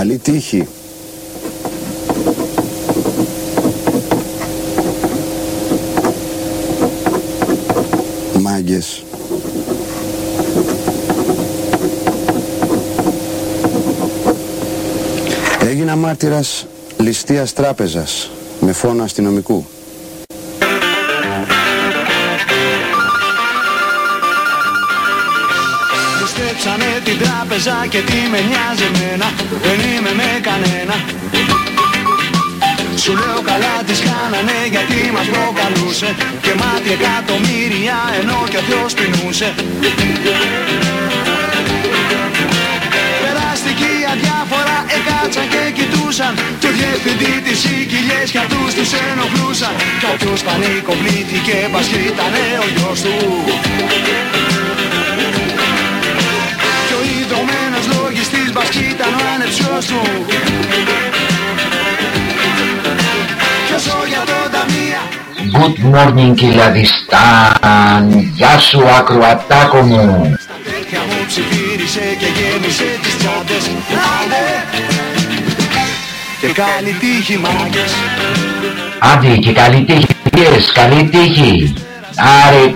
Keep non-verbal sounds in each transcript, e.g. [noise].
καλή τύχη. Μάγκες. Έγινα μάρτυρας ληστείας τράπεζας με φόνο αστυνομικού. Την τράπεζα και τι με νοιάζει εμένα. Δεν είμαι με κανένα. Σου λέω καλά τις κάνανε γιατί μας προκαλούσε. Και μάτι εκατομμύρια ενώ και ο Θεός πεινούσε. Περάστηκε αδιάφορα εκάτσαν και κοιτούσαν. Και ο διευθυντή της οικιλιές κι αυτούς τους ενοχλούσαν. Κάποιος πανικοβλήθηκε πας κι ήτανε ο γιος του ήταν ο ανεψιός του. Κι όσο για τον ταμεία Good morning Κιλαδιστάν Γεια σου ακροατάκο μου. Στα τέτοια μου ψιθύρισε και γέμισε τις τσάντες. Άντε. Και καλή τύχη μάγκες. Άντε και καλή τύχη yes, καλή τύχη. Άρε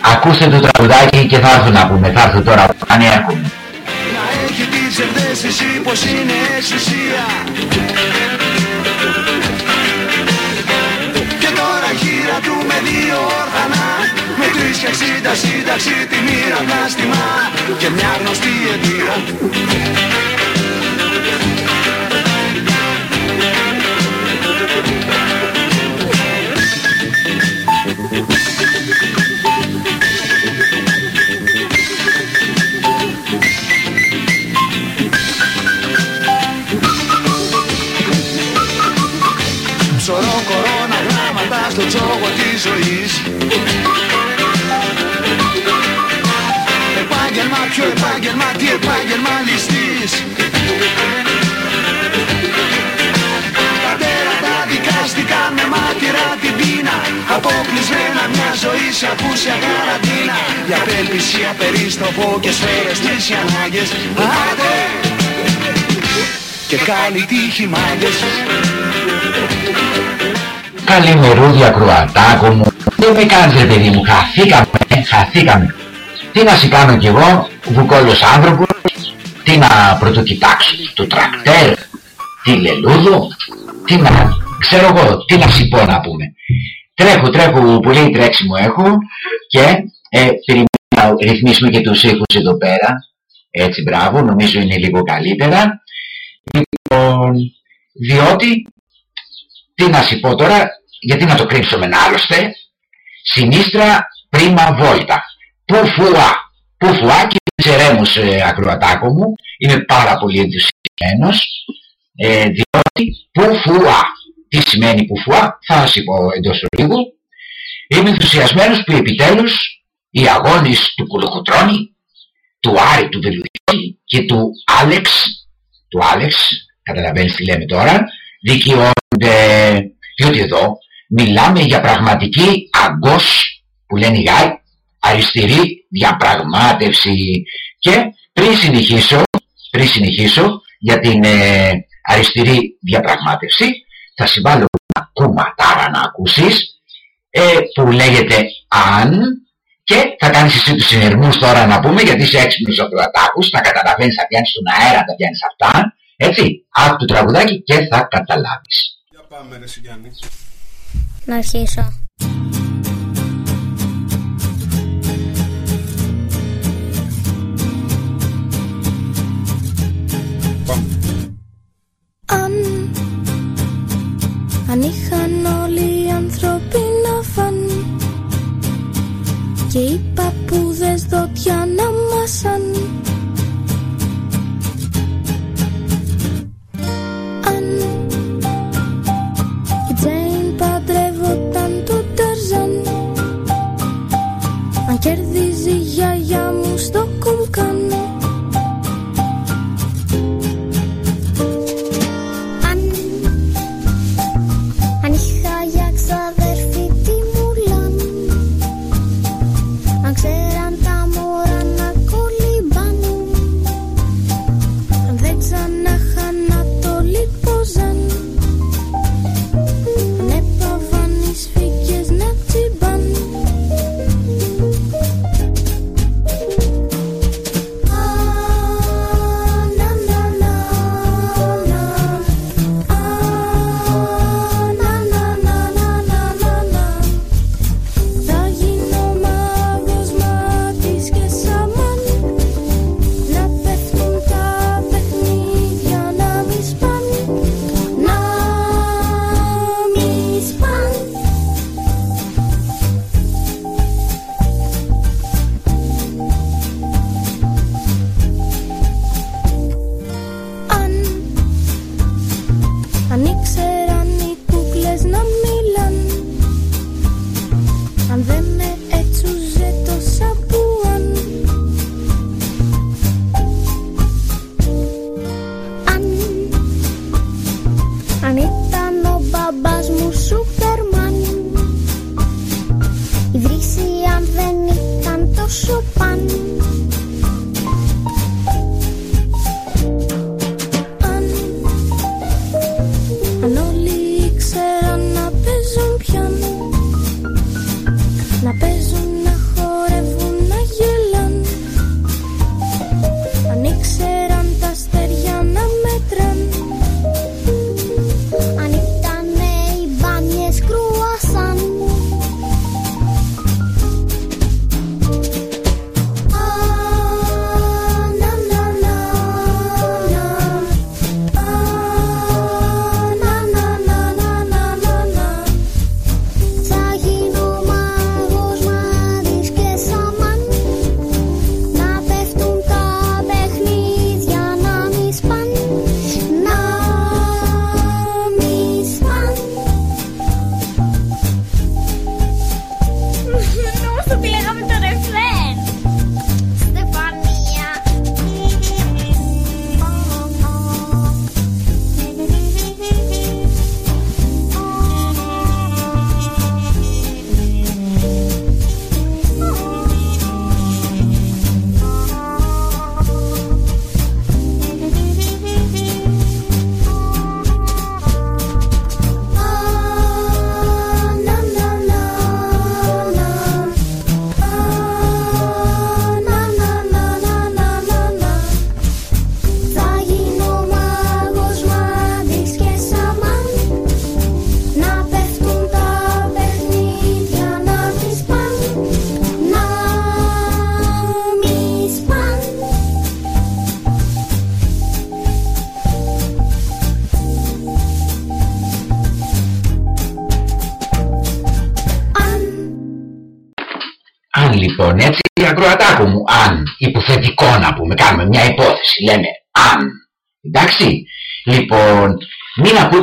ακούστε το τραγουδάκι και θα έρθω να πούμε Θα έρθω τώρα που κάνει έρχομαι Να έχει τη ψευδέστηση πως είναι εξουσία Και τώρα χείρα του με δύο όργανα Με τρεις και εξήντα σύνταξη τη μοίρα πλάστημα Και μια γνωστή αιτήρα ζωής. Επάγγελμα, ποιο επάγγελμα, τι επάγγελμα ληστής Τα τέρατα δικάστηκαν με μάτυρα την πείνα. Αποκλεισμένα μια ζωή σε ακούσια καραντίνα. Για απέλπιση, απερίστροφο και σφαίρες τις οι ανάγκες. Άντε! Και καλή τύχη μάγκες Καλημερούδια κρουατάκο μου. Δεν με κάνεις ρε παιδί μου Χαθήκαμε, ε, χαθήκαμε. Τι να σε κάνω κι εγώ Βουκόλος άνθρωπος Τι να πρωτοκοιτάξω Το τρακτέρ Τι λελούδο Τι να Ξέρω εγώ Τι να σου πω να πούμε. Τρέχω τρέχω πολύ τρέξιμο έχω Και ε, περιμένω να ρυθμίσουμε και τους ήχους εδώ πέρα. Έτσι μπράβο Νομίζω είναι λίγο καλύτερα. Λοιπόν Διότι τι να σου πω τώρα, γιατί να το κρύψουμε άλλωστε, συνίστρα πρίμα βόλτα. Πουφουά, πουφουά και ξερέμους ε, ακροατάκο μου, είμαι πάρα πολύ ενθουσιασμένος, ε, διότι πουφουά. Τι σημαίνει πουφουά, θα σου πω εντός λίγου. Είμαι ενθουσιασμένος που επιτέλους οι αγώνες του Κουλοχοτρώνη, του Άρη του Βελουχιώτη και του Άλεξ, του Άλεξ, καταλαβαίνεις τι λέμε τώρα, δικαιώνται, διότι εδώ μιλάμε για πραγματική αγκός που λένε οι Γάοι, αριστερή διαπραγμάτευση και πριν συνεχίσω, πριν συνεχίσω για την ε, αριστερή διαπραγμάτευση θα συμβάλλω ένα κομματάρα να ακούσεις ε, που λέγεται αν και θα κάνεις εσύ τους συνειρμούς τώρα να πούμε γιατί είσαι έξυπνος ακροατάκους, τα καταλαβαίνεις, θα πιάνεις στον αέρα, τα πιάνεις αυτά έτσι, άκου το τραγουδάκι και θα καταλάβεις. Για πάμε ρε Σιγιάννη. Να αρχίσω. Πάμε.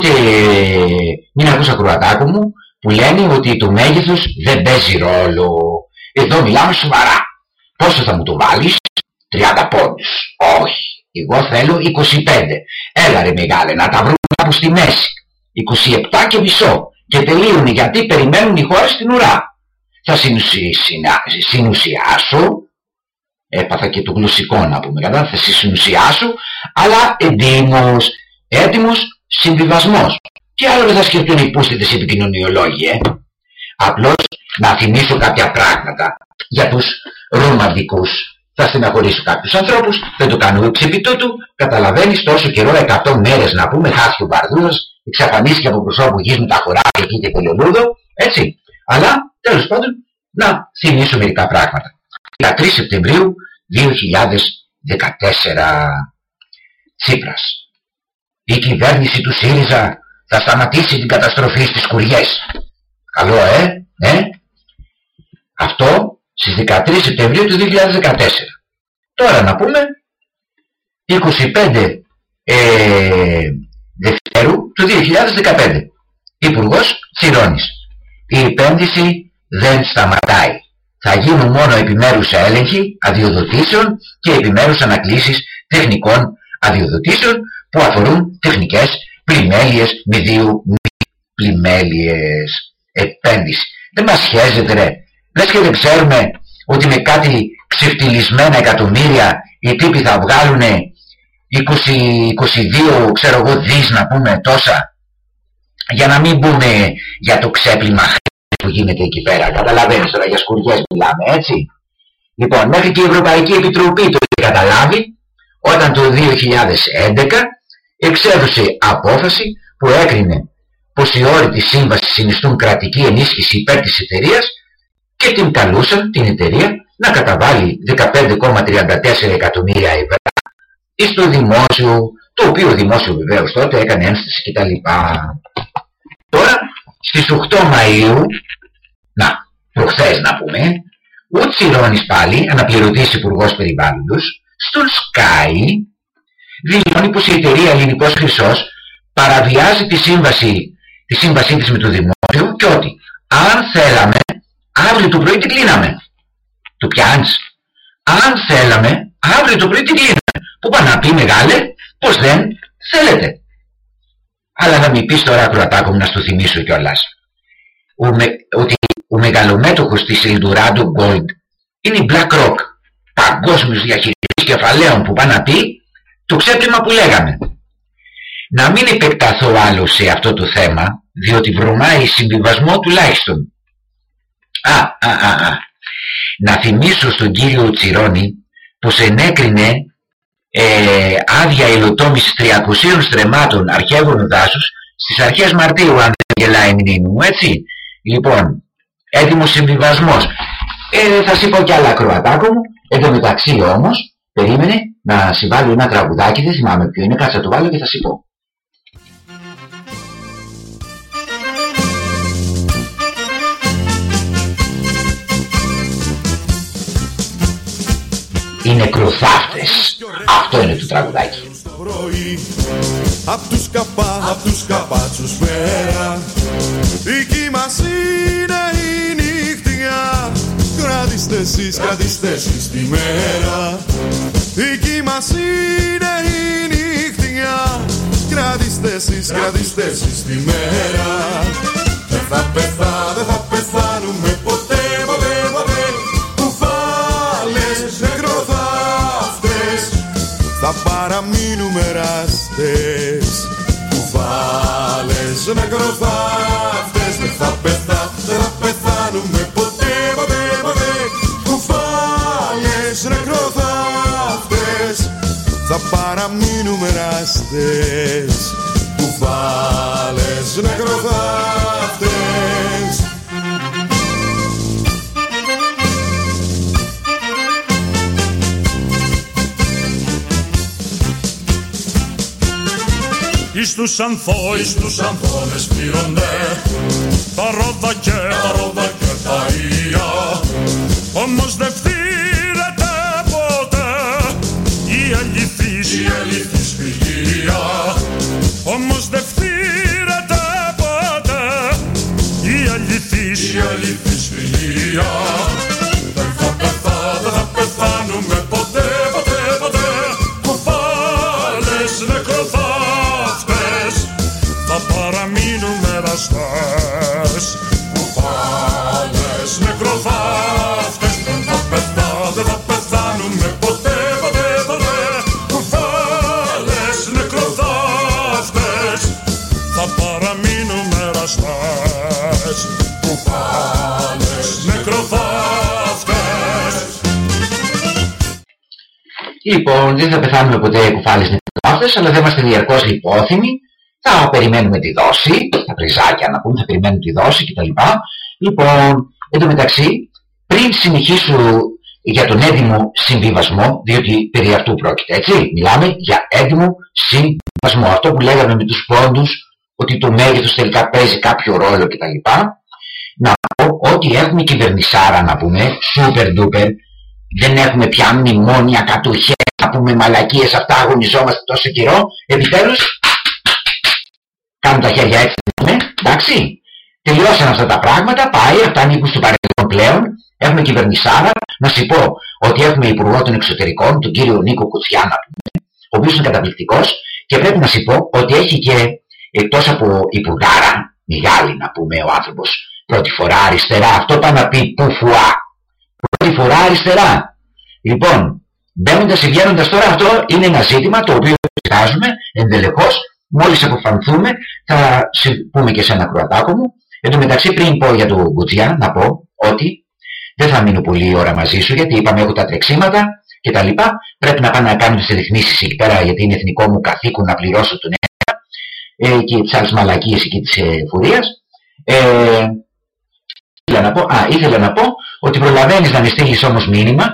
Μην ακούτε, μην ακούς ακροατάκος μου που λένε ότι το μέγεθος δεν παίζει ρόλο. Εδώ μιλάμε σοβαρά. Πόσο θα μου το βάλεις, 30 πόντους. Όχι, εγώ θέλω 25. Έλα ρε μεγάλε, να τα βρούμε κάπου στη μέση. 27 και μισό. Και τελείουν γιατί περιμένουν οι χώρες στην ουρά. Θα συνουσιάσω, έπαθα και το γλωσσικό να πούμε, κατά, θα συνουσιάσω, αλλά εντύμως, έτοιμος συμβιβασμός. Και άλλο δεν θα σκεφτούν οι πούστητες επικοινωνιολόγοι, ε. Απλώς να θυμίσω κάποια πράγματα για τους ρομαντικούς. Θα στεναχωρήσω κάποιους ανθρώπους, δεν το κάνω εξ του, καταλαβαίνεις τόσο καιρό, 100 μέρες να πούμε, χάσει ο Μπαρδούζας, εξαφανίστηκε από προσώπου γης με τα χωράκια εκεί και κολολούδο, έτσι. Αλλά, τέλος πάντων, να θυμίσω μερικά πράγματα. 13 Σεπτεμβρίου 2014 Τσίπρας. Η κυβέρνηση του ΣΥΡΙΖΑ θα σταματήσει την καταστροφή στις κουριές. Καλό, ε, ε. Αυτό στις 13 Σεπτεμβρίου του 2014. Τώρα να πούμε 25 ε, Δευτέρου του 2015. Υπουργός Τσιρώνης. Η επένδυση δεν σταματάει. Θα γίνουν μόνο επιμέρους έλεγχοι αδειοδοτήσεων και επιμέρους ανακλήσεις τεχνικών αδειοδοτήσεων που αφορούν τεχνικές πλημέλειες μηδίου μη πλημέλειες επένδυση. Δεν μας χέζεται ρε. Λες και δεν ξέρουμε ότι με κάτι ξεφτυλισμένα εκατομμύρια οι τύποι θα βγάλουν 20-22 ξέρω εγώ δις να πούμε τόσα για να μην πούμε για το ξέπλυμα που γίνεται εκεί πέρα. Καταλαβαίνεις τώρα για σκουριές μιλάμε έτσι. Λοιπόν μέχρι και η Ευρωπαϊκή Επιτροπή το είχε καταλάβει όταν το 2011 εξέδωσε απόφαση που έκρινε πως οι όροι της σύμβασης συνιστούν κρατική ενίσχυση υπέρ της εταιρείας και την καλούσαν την εταιρεία να καταβάλει 15,34 εκατομμύρια ευρώ στο δημόσιο, το οποίο δημόσιο βεβαίως τότε έκανε ένσταση κτλ. Τώρα στις 8 Μαΐου, να, προχθές να πούμε, ο Τσιρώνης πάλι, αναπληρωτής υπουργός περιβάλλοντος, στον Sky δηλώνει πως η εταιρεία Ελληνικός Χρυσός παραβιάζει τη σύμβαση, τη σύμβασή της με το δημόσιο και ότι αν θέλαμε αύριο το πρωί την κλείναμε. Το πιάνεις. Αν θέλαμε αύριο το πρωί την κλείναμε. Που πάνε να πει μεγάλε πως δεν θέλετε. Αλλά θα μην πεις τώρα ακροατάκο μου να στο θυμίσω κιόλας. Ο με, ότι ο μεγαλομέτωχος της Eldorado Gold είναι η BlackRock. Παγκόσμιος διαχειριστής κεφαλαίων που πάνε να πει το ξέπλυμα που λέγαμε. Να μην επεκταθώ άλλο σε αυτό το θέμα, διότι βρωμάει συμβιβασμό τουλάχιστον. Α, α, α, α. Να θυμίσω στον κύριο Τσιρόνι πως ενέκρινε ε, άδεια υλοτόμησης 300 στρεμμάτων αρχαίων δάσους στις αρχές Μαρτίου, αν δεν γελάει η μνήμη μου, έτσι. Λοιπόν, έτοιμος συμβιβασμός. Ε, θα σου πω κι άλλα κροατάκο μου. Εν τω μεταξύ όμως, περίμενε να συμβάλλει ένα τραγουδάκι, δεν θυμάμαι ποιο είναι, κάτσε να το βάλω και θα σου πω. Οι νεκροθάφτες. Αυτό είναι το τραγουδάκι. Απ' τους καπά, απ' τους καπάτσους πέρα Δική μας είναι η νύχτια Κρατήστε εσείς, κρατήστε εσείς τη μέρα. Δική μας είναι η νύχτια. Κρατήστε εσείς, κρατήστε εσείς τη μέρα. Δεν θα πεθά, δεν θα πεθάνουμε ποτέ, ποτέ, ποτέ. Κουφάλες, νεκροθάφτες Θα παραμείνουμε ράστες. Κουφάλες, νεκροθάφτες Δεν θα πεθά, Θα παραμείνουμε ράστες Κουφάλες, νεκροθάφτες. Εις τους ανθό, εις τους ανθώνες πληρώνται τα ρόδα και τα ρόδα Λοιπόν, δεν θα πεθάνουμε ποτέ κουφάλες νεκρόφτες, αλλά δεν είμαστε διαρκώς λιπόθυμοι. Θα περιμένουμε τη δόση, τα πριζάκια να πούμε, θα περιμένουμε τη δόση κτλ. Λοιπόν, εν τω μεταξύ, πριν συνεχίσω για τον έντιμο συμβιβασμό, διότι περί αυτού πρόκειται, έτσι, μιλάμε για έντιμο συμβιβασμό. Αυτό που λέγαμε με τους πόντους, ότι το μέγεθος τελικά παίζει κάποιο ρόλο κτλ. Να πω ότι έχουμε κυβερνησάρα να πούμε, super duper, δεν έχουμε πια μνημόνια κατουχές να πούμε μαλακίες αυτά αγωνιζόμαστε τόσο καιρό. Επιτέλους κάνουν τα χέρια έτσι ναι, εντάξει. Τελειώσαν αυτά τα πράγματα πάει αυτά ανήκουν στο παρελθόν πλέον. Έχουμε κυβερνησάρα. Να σου πω ότι έχουμε υπουργό των εξωτερικών τον κύριο Νίκο Κουτσιά να πούμε ο οποίος είναι καταπληκτικός. Και πρέπει να σου πω ότι έχει και εκτός από υπουργάρα μεγάλη να πούμε ο άνθρωπος πρώτη φορά αριστερά. Αυτό πάει να πει πουφουά πρώτη φορά αριστερά. Λοιπόν, μπαίνοντας ή βγαίνοντας τώρα, αυτό είναι ένα ζήτημα το οποίο εξετάζουμε εντελεχώ. Μόλις αποφανθούμε, θα πούμε και σε ένα κροατάκο μου. Εν τω μεταξύ, πριν πω για τον Κουτζιά, να πω ότι δεν θα μείνω πολύ ώρα μαζί σου, γιατί είπαμε έχω τα τρεξίματα και τα λοιπά. Πρέπει να πάω να κάνω τις ρυθμίσεις εκεί πέρα, γιατί είναι εθνικό μου καθήκον να πληρώσω τον ένα ε, και τις άλλες μαλακίες εκεί της ε, φουρίας. Ε, ήθελα να πω, α, ήθελα να πω ότι προλαβαίνεις να με στείλεις όμως μήνυμα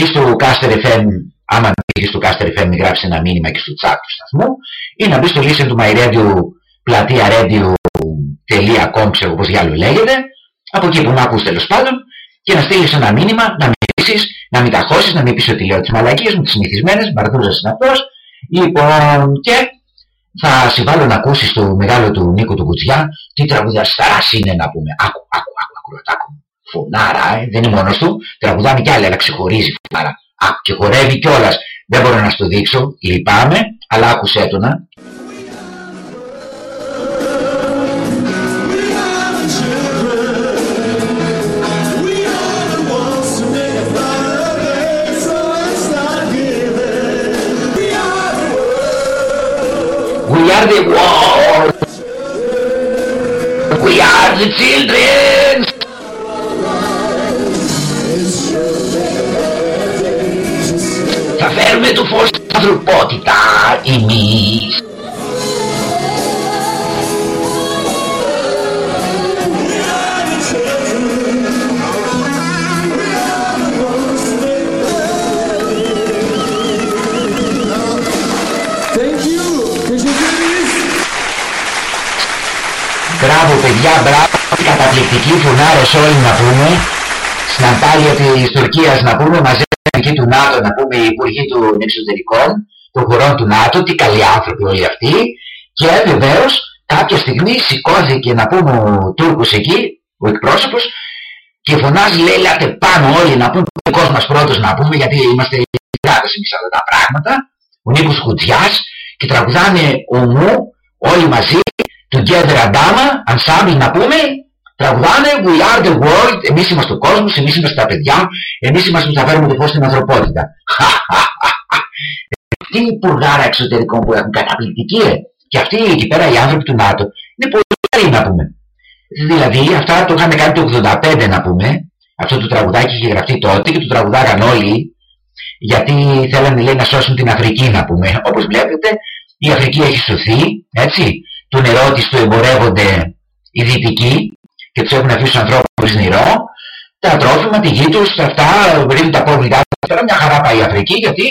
ή στο Caster FM, άμα μπεις στο Caster FM γράψεις ένα μήνυμα και στο chat του σταθμού ή να μπεις στο listen to my radio πλατεία radio.com ξέρω πως διάλογο λέγεται από εκεί που με ακούς τέλος πάντων και να στείλεις ένα μήνυμα, να με πείσεις, να μην ταχώσεις, να μην πεις ότι λέω τις μαλακίες μου, τις συνηθισμένες, μπαρδούζας είναι αυτός λοιπόν και θα συμβάλλω να ακούσεις το μεγάλο του Νίκο του Κουτζιά τι τραγουδασταράς είναι να πούμε. Άκου, άκου, άκου, ακροατάκου φωνάρα, ε, δεν είναι μόνος του, τραγουδάνε κι άλλοι, αλλά ξεχωρίζει φωνάρα. Α, και χορεύει κιόλας. Δεν μπορώ να σου το δείξω, λυπάμαι, αλλά άκουσέ το να. We are the world. We are the children. Θα φέρουμε το φως στην ανθρωπότητας εμείς. Thank you. Could you please? Μπράβο παιδιά, μπράβο, καταπληκτική φουνάρες όλοι να πούμε. Στην Αντάλια της Τουρκίας να πούμε, μαζεύουν εκεί του ΝΑΤΟ να πούμε οι υπουργοί των εξωτερικών, των χωρών του ΝΑΤΟ, τι καλοί άνθρωποι όλοι αυτοί. Και βεβαίως κάποια στιγμή σηκώθηκε να πούμε ο Τούρκος εκεί, ο εκπρόσωπος, και φωνάζει λέει λέτε πάνω όλοι να πούμε ο δικός μας πρώτος να πούμε γιατί είμαστε γράτες εμείς αυτά τα πράγματα ο Νίκος Κουτζιάς και τραγουδάνε ομού όλοι μαζί Together Adama, ensemble να πούμε τραγουδάνε We are the world, εμείς είμαστε ο κόσμος, εμείς είμαστε τα παιδιά εμείς είμαστε που θα φέρουμε το φως στην ανθρωπότητα [laughs] τι υπουργάρα εξωτερικών που έχουν καταπληκτική ε. και αυτοί εκεί πέρα οι άνθρωποι του ΝΑΤΟ είναι πολύ καλοί να πούμε Δηλαδή αυτά το είχαμε κάνει το 85 να πούμε. Αυτό το τραγουδάκι είχε γραφτεί τότε και το τραγουδάγαν όλοι γιατί θέλανε λέει να σώσουν την Αφρική να πούμε. Όπως βλέπετε η Αφρική έχει σωθεί, έτσι. Το νερό της το εμπορεύονται οι δυτικοί και τους έχουν αφήσει τους ανθρώπους χωρίς νερό. Τα τρόφιμα, τη γη τους, τα αυτά, ρίχνουν τα πόβλητά τους. Τώρα μια χαρά πάει η Αφρική γιατί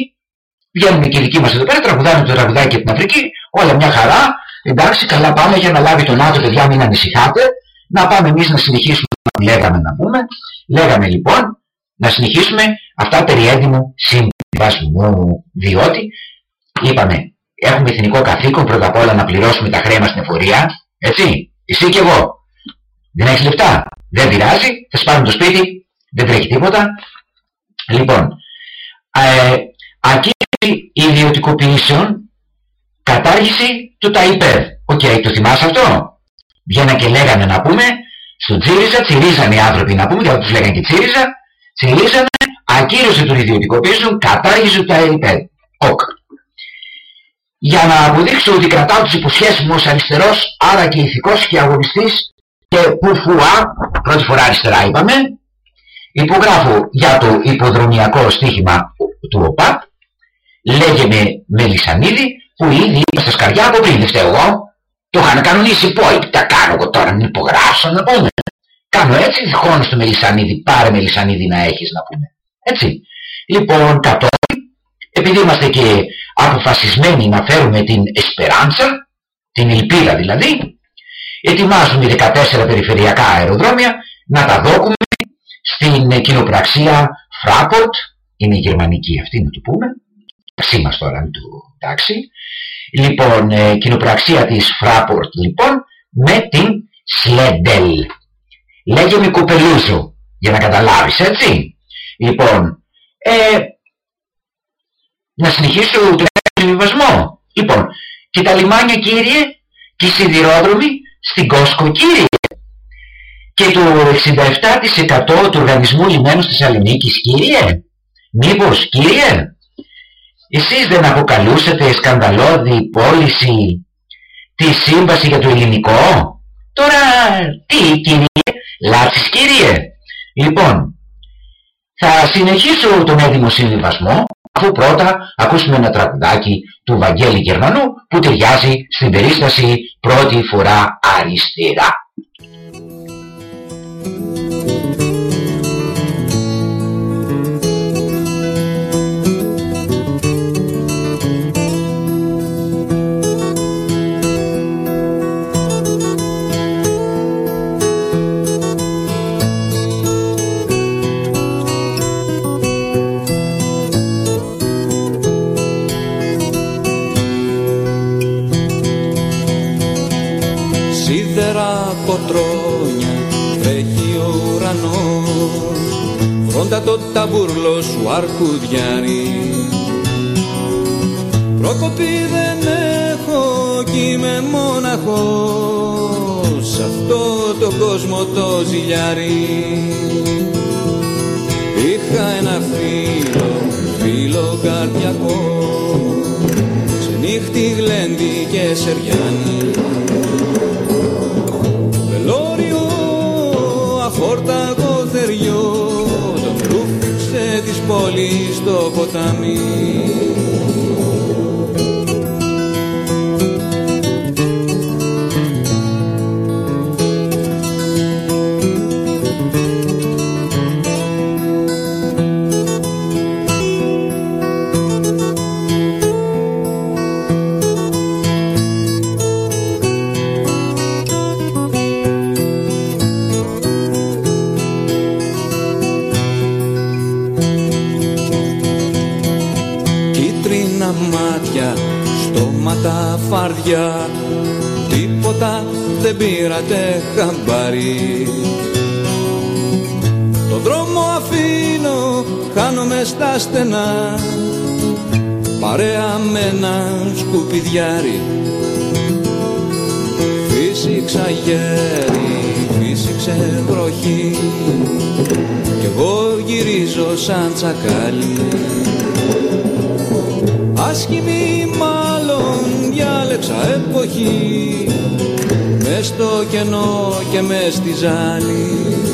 βγαίνουν και οι δικοί μας εδώ πέρα, τραγουδάνε το τραγουδάκι από την Αφρική, όλα μια χαρά. Εντάξει, καλά πάμε για να λάβει τον ΝΑΤΟ, παιδιά, μην ανησυχάτε. Να πάμε εμείς να συνεχίσουμε να λέγαμε να πούμε. Λέγαμε λοιπόν να συνεχίσουμε αυτά περί έντιμου συμβιβασμού. Διότι, είπαμε, έχουμε εθνικό καθήκον πρώτα απ' όλα να πληρώσουμε τα χρέη μας στην εφορία. Έτσι, εσύ και εγώ. Δεν έχεις λεφτά. Δεν πειράζει, θα σπάρουν το σπίτι, δεν τρέχει τίποτα. Λοιπόν, ε, ακύρωση ιδιωτικοποιήσεων, κατάργηση του ΤΑΙΠΕΔ. OK, okay, το θυμάσαι αυτό; Βγαίναν και λέγανε να πούμε, στο Τσίριζα, τσιρίζανε οι άνθρωποι να πούμε, γιατί τους λέγανε και Τσίριζα, τσιρίζανε ακύρωση των ιδιωτικοποιήσεων, κατάργηση του ΤΑΙΠΕΔ. Οκ. Για να αποδείξω ότι κρατάω τις υποσχέσεις μου ως αριστερός, άρα και ηθικός και αγωνιστής και πουφουά, πρώτη φορά αριστερά είπαμε, υπογράφω για το ιπποδρομιακό στοίχημα του ΟΠΑΠ, λέγεται Μελισανίδη, που ήδη είπα στα σκαριά από πριν, δεν φταίω εγώ. Το είχαν κανονίσει πω, τα κάνω εγώ τώρα, να υπογράψω, να πούμε. Κάνω έτσι, διχώνω στο Μελισανίδη, πάρε Μελισανίδη να έχεις να πούμε. Έτσι. Λοιπόν, κατόπιν, επειδή είμαστε και αποφασισμένοι να φέρουμε την εσπεράντσα, την ελπίδα δηλαδή, ετοιμάζουμε 14 περιφερειακά αεροδρόμια να τα δόκουμε στην κοινοπραξία Fraport, είναι η γερμανική αυτή να το πούμε, μας τώρα του εντάξει. Λοιπόν, ε, κοινοπραξία της Fraport λοιπόν με την Σλέντελ. Λέγεται κοπελούζο, για να καταλάβεις έτσι. Λοιπόν, ε, να συνεχίσω το συμβιβασμό. Λοιπόν, και τα λιμάνια κύριε, και οι σιδηρόδρομοι στην Κόσκο κύριε. Και το 67% του οργανισμού λιμένου της Θεσσαλονίκης κύριε. Μήπως κύριε. Εσείς δεν αποκαλούσατε σκανδαλώδη πώληση τη σύμβαση για το ελληνικό; Τώρα τι κύριε, λάθης κύριε. Λοιπόν, θα συνεχίσω τον έτοιμο συμβιβασμό αφού πρώτα ακούσουμε ένα τραγουδάκι του Βαγγέλη Γερμανού που ταιριάζει στην περίσταση πρώτη φορά αριστερά. Το ζηλιάρι. Είχα ένα φίλο, φίλο καρδιακό. Σε νύχτη γλέντι και σεριάνι Βελόριο αφόρταγο θεριό. Της πόλης στο ποτάμι δεν πήρατε χαμπάρι. Το δρόμο αφήνω, χάνομαι στα στενά. Παρέα με ένα σκουπιδιάρι. Φύσηξα γέρι, φύσηξε βροχή κι εγώ γυρίζω σαν τσακάλι. Άσχημη μάλλον διάλεξα εποχή Μες στο κενό και μες στη ζάλη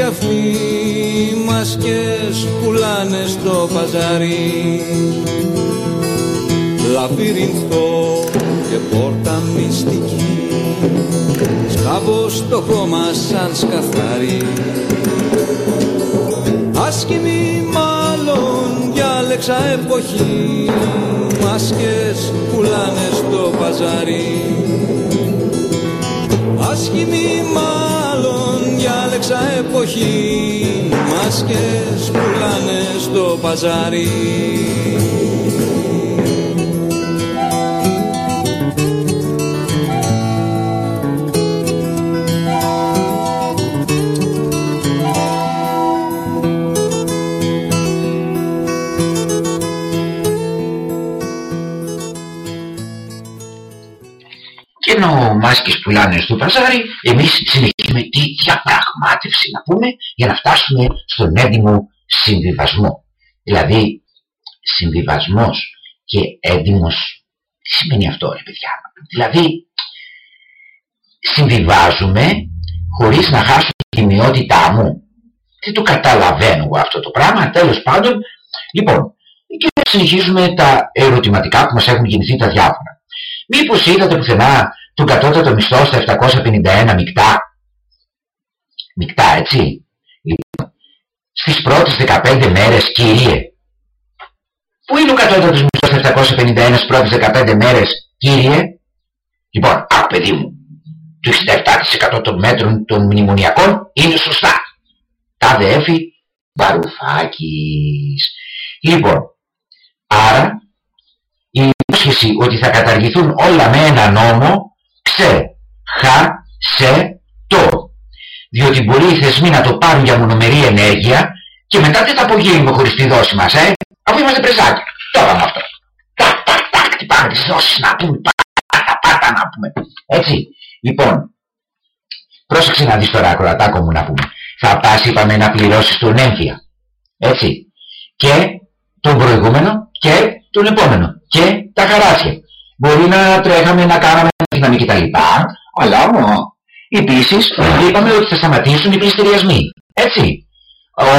κι αυτοί μασκες πουλάνε στο παζάρι. Λαβυρινθό και πόρτα μυστική Σκάβω στο χώμα σαν σκαθάρι. Άσχημη μάλλον διάλεξα εποχή Μάσκες πουλάνε στο παζάρι. Άσχημη μάλλον διάλεξα εποχή. Μάσκες πουλάνε στο παζάρι. Και ενώ μάσκες πουλάνε στο παζάρι, εμείς συνεχίζουμε. τη διαπραγμάτευση να πούμε για να φτάσουμε στον έντιμο συμβιβασμό. Δηλαδή, συμβιβασμός και έντιμος, τι σημαίνει αυτό ρε παιδιά; Δηλαδή, συμβιβάζουμε χωρίς να χάσω τη μειότητά μου. Δεν το καταλαβαίνω εγώ αυτό το πράγμα, τέλος πάντων. Λοιπόν, και συνεχίζουμε τα ερωτηματικά που μας έχουν γεννηθεί τα διάφορα. Μήπως είδατε πουθενά τον κατώτατο μισθό στα 751 μεικτά; Μεικτά, έτσι. Λοιπόν, στις πρώτες 15 μέρες, κύριε. Πού είναι ο κατώτατος μισθός στα 751 στις πρώτες 15 μέρες, κύριε. Λοιπόν, άκου παιδί μου. Το 67% των μέτρων των μνημονιακών είναι σωστά. Τα δέφη Βαρουφάκης. Λοιπόν, άρα η υπόσχεση ότι θα καταργηθούν όλα με ένα νόμο ξε, χα, σε, το. Διότι μπορεί οι θεσμοί να το πάρουν για μονομερή ενέργεια και μετά τι θα απογίνουμε χωρίς τη δόση μας, ε. Αφού είμαστε πρεζάκια. Το είπαμε αυτό. Τάκ, τάκ, τάκ, τι πάμε τις δόσεις να πούμε. Πάτα, πάτα να πούμε. Έτσι. Λοιπόν, πρόσεξε να δεις τώρα ακροατάκο μου να πούμε. Θα πας είπαμε να πληρώσεις τον έμφυα. Έτσι. Και τον προηγούμενο και τον επόμενο. Και τα χαράσια. Μπορεί να τρέχαμε να κάναμε δύναμη κτλ. Αλλά όμω, επίσης είπαμε ότι θα σταματήσουν οι πληστηριασμοί. Έτσι.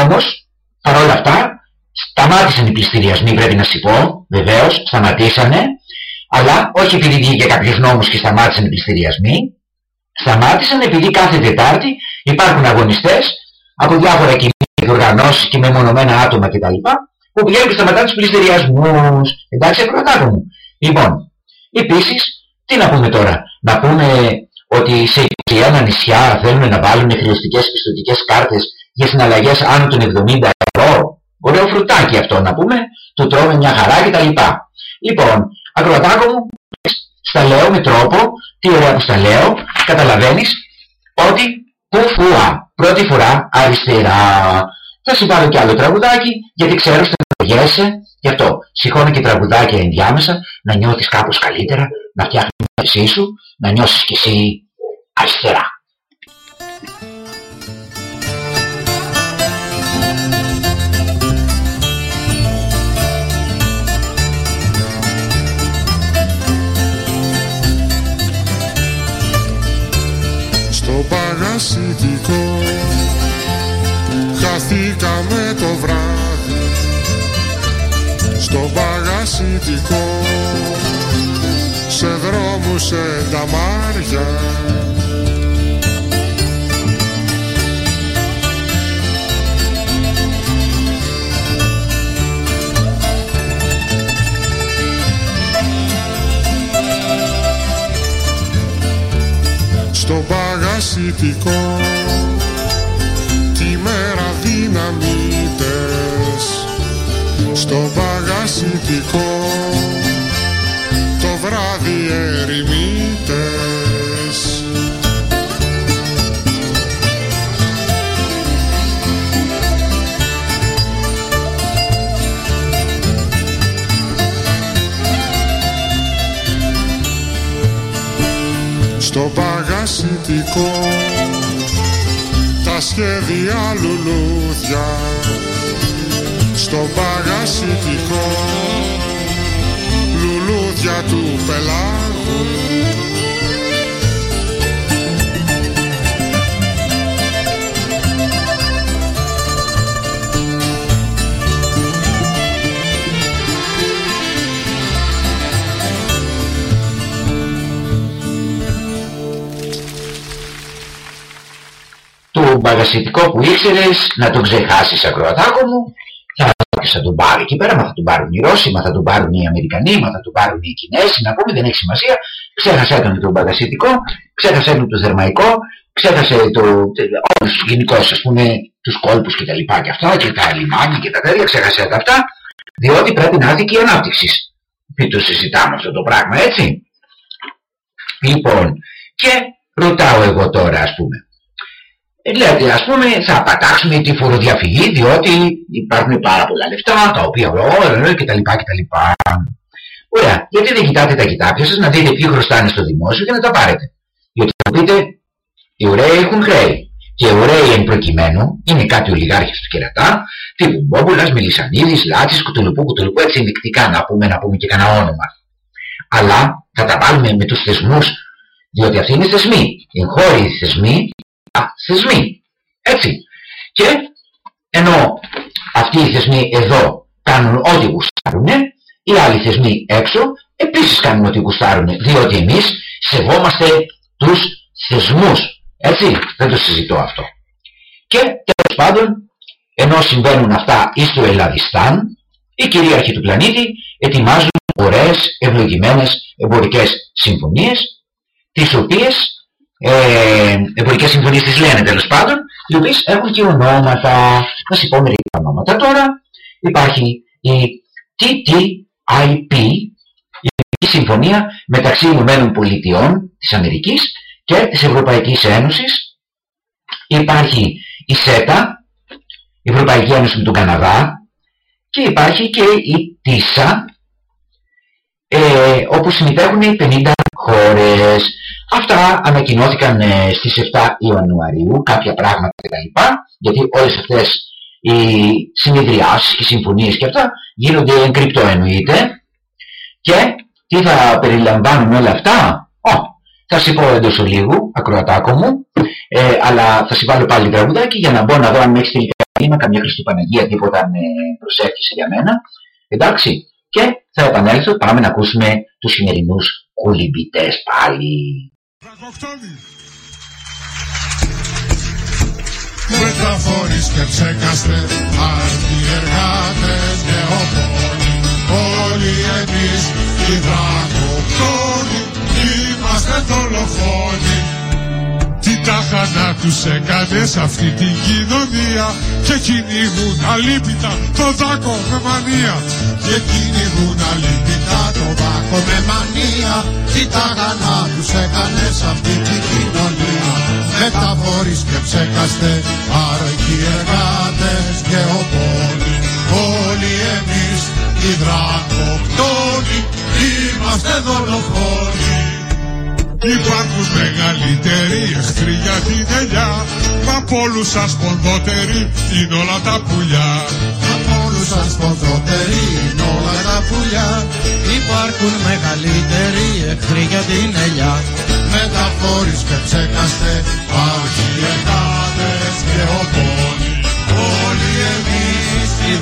Όμως, παρόλα αυτά, σταμάτησαν οι πληστηριασμοί πρέπει να σου πω, βεβαίως, σταματήσανε, αλλά όχι επειδή βγήκε κάποιος νόμος και σταμάτησαν οι πληστηριασμοί, σταμάτησαν επειδή κάθε Τετάρτη υπάρχουν αγωνιστές από διάφορα κοινά και οργανώσεις και μεμονωμένα άτομα κτλ. που πηγαίνουν και σταματάνε τους πληστηριασμούς. Εντάξει, ακροατάκο μου. Λοιπόν, επίσης, τι να πούμε τώρα, να πούμε ότι σε 21 νησιά θέλουν να βάλουν χρηστικές πιστοτικές κάρτες για συναλλαγές άνω των 70 ευρώ. Ωραίο φρουτάκι αυτό να πούμε, το τρώμε μια χαρά κτλ. Λοιπόν, ακροατάκο μου, στα λέω με τρόπο, τι ωραία που στα λέω, καταλαβαίνεις ότι κουφουά, πρώτη φορά αριστερά. Θα σου πάρω κι άλλο τραγουδάκι, γιατί ξέρω στενοχωριέσαι, γι' αυτό σηκώνω και τραγουδάκια ενδιάμεσα, να νιώθεις κάπως καλύτερα, να φτιάχνεις εσύ σου, να νιώσεις κι εσύ αριστερά. Στο παγασιτικό χαθήκαμε το βράδυ στο παγασιτικό σε δρόμους σε νταμάρια στο παγασιτικό τη μέρα δυναμίτες στο παγασιτικό το βράδυ ερημίτες σχέδια λουλούδια. Στο παγασιτικό λουλούδια του πελάγου Το μπαγασιτικό που ήξερες να τον ξεχάσεις ακροατάκο μου θα, θα τον πάρει εκεί πέρα, μα θα τον πάρουν οι Ρώσοι, μα θα τον πάρουν οι Αμερικανοί, μα θα τον πάρουν οι Κινέζοι, να πούμε δεν έχει σημασία. Ξέχασε τον το μπαγασιτικό, ξέχασε τον το θερμαϊκό, ξέχασε το, όλους τους γενικώς ας πούμε τους κόλπους και τα λοιπά και αυτά και τα λιμάνια και τα τέτοια, ξέχασε τα αυτά διότι πρέπει να έρθει και η ανάπτυξη. Μην το συζητάμε αυτό το πράγμα έτσι. Λοιπόν, και ρωτάω εγώ τώρα ας πούμε, Δηλαδή, ας πούμε, θα πατάξουμε τη φοροδιαφυγή διότι υπάρχουν πάρα πολλά λεφτά, τα οποία όλα και τα λοιπά και τα λοιπά. Ωραία, γιατί δεν κοιτάτε τα κοιτάπια σας να δείτε ποιοι χρωστάνε στο δημόσιο και να τα πάρετε. Γιατί θα πείτε, οι ωραίοι έχουν χρέη. Και οι ωραίοι εν προκειμένου είναι κάτι ολιγάρχες του κερατά, τύπου Μπόμπουλας, Μιλισανίδης, Λάτσης, Κουτουλουπού, Κουτουλουπού, έτσι ενδεικτικά να πούμε, να πούμε και κανένα όνομα. Αλλά θα τα βάλουμε με τους θεσμούς, διότι αυτοί είναι θεσμοί. Εγχώριοι θεσμοί θεσμοί. Έτσι. Και ενώ αυτοί οι θεσμοί εδώ κάνουν ό,τι γουστάρουν, οι άλλοι θεσμοί έξω επίσης κάνουν ό,τι γουστάρουν, διότι εμείς σεβόμαστε τους θεσμούς. Έτσι, δεν το συζητώ αυτό. Και τέλος πάντων, ενώ συμβαίνουν αυτά εις το Ελλαδιστάν, οι κυρίαρχοι του πλανήτη ετοιμάζουν ωραίες, ευλογημένες εμπορικές συμφωνίες, τις οποίες ε, εμπορικές συμφωνίες τις λένε τέλος πάντων, οι οποίες έχουν και ονόματα. Θα σας πω μερικά ονόματα τώρα. Υπάρχει η TTIP, η συμφωνία μεταξύ Ηνωμένων Πολιτειών της Αμερικής και της Ευρωπαϊκής Ένωσης. Υπάρχει η ΣΕΤΑ, η Ευρωπαϊκή Ένωση με τον Καναδά και υπάρχει και η ΤΙΣΑ, ε, όπου συμμετέχουν 50 χώρες. Αυτά ανακοινώθηκαν ε, στις 7 Ιανουαρίου, κάποια πράγματα κτλ. Γιατί όλες αυτές οι συνεδριάσεις και συμφωνίες και αυτά γίνονται εν εννοείται. Και τι θα περιλαμβάνουν όλα αυτά; Oh, θα σου πω εντός ολίγου, ακροατάκο μου, ε, αλλά θα σου βάλω πάλι τραγουδάκι για να μπω να δω αν έχεις τελικά καμιά Χριστουπαναγία, τίποτα με προσεύχεσαι για μένα. Εντάξει, και θα επανέλθω, πάμε να ακούσουμε τους σημερινούς κολυμπητές πάλι. Μεταφορείς και ψέκαστε Άρτοι εργάτες και οπόνοι Όλοι εμείς οι δρακοκτόνοι Είμαστε δολοφόνοι Τι τάχα να τους έκανες σε αυτή τη κοινωνία Και κυνηγούν αλίπητα το δάκο με μανία. Και κυνηγούν αλίπητα το δάκο με μανία. Τι τάχα να τους έκανες σε αυτή τη κοινωνία Μεταφορείς και ψέκαστε αρκεί εργάτες και οπόνοι Όλοι εμείς οι δρακοκτόνοι Είμαστε δολοφόνοι Υπάρχουν μεγαλύτεροι εχθροί για την ελιά Μα απ' όλους σας πονδότεροι είναι όλα τα πουλιά. Απ' όλους σας πονδότεροι είναι όλα τα πουλιά. Υπάρχουν μεγαλύτεροι εχθροί για την ελιά. Μεταφόρεις και ψέκαστε αρχιεργάτες και οπόνοι Όλοι εμείς οι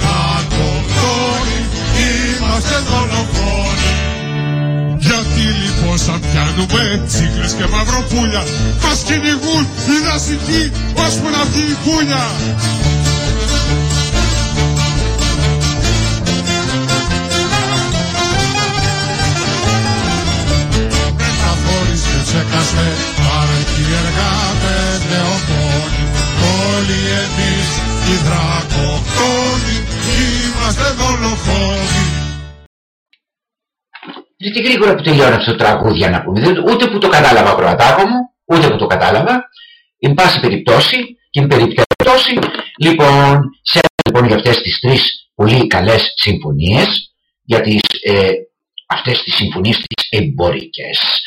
γιατί λοιπόν σαν πιάνουμε τσίχλες και μαυροπούλια Μας κυνηγούν οι δασικοί ώσπου να βγει η κούλια Μεταφόρεις και ψεκάστε Άρκοι εργάτες νεοπόνοι Όλοι εμείς οι δρακοκτόνοι Είμαστε δολοφόνοι γιατί γρήγορα που τελειώναψε το τραγούδι να πούμε, ούτε που το κατάλαβα προατάγω μου, ούτε που το κατάλαβα, εν πάση περιπτώσει, και εν περιπτώσει, λοιπόν, σε λοιπόν για αυτές τις τρεις πολύ καλές συμφωνίες, για τις, ε, αυτές τις συμφωνίες τις εμπορικές,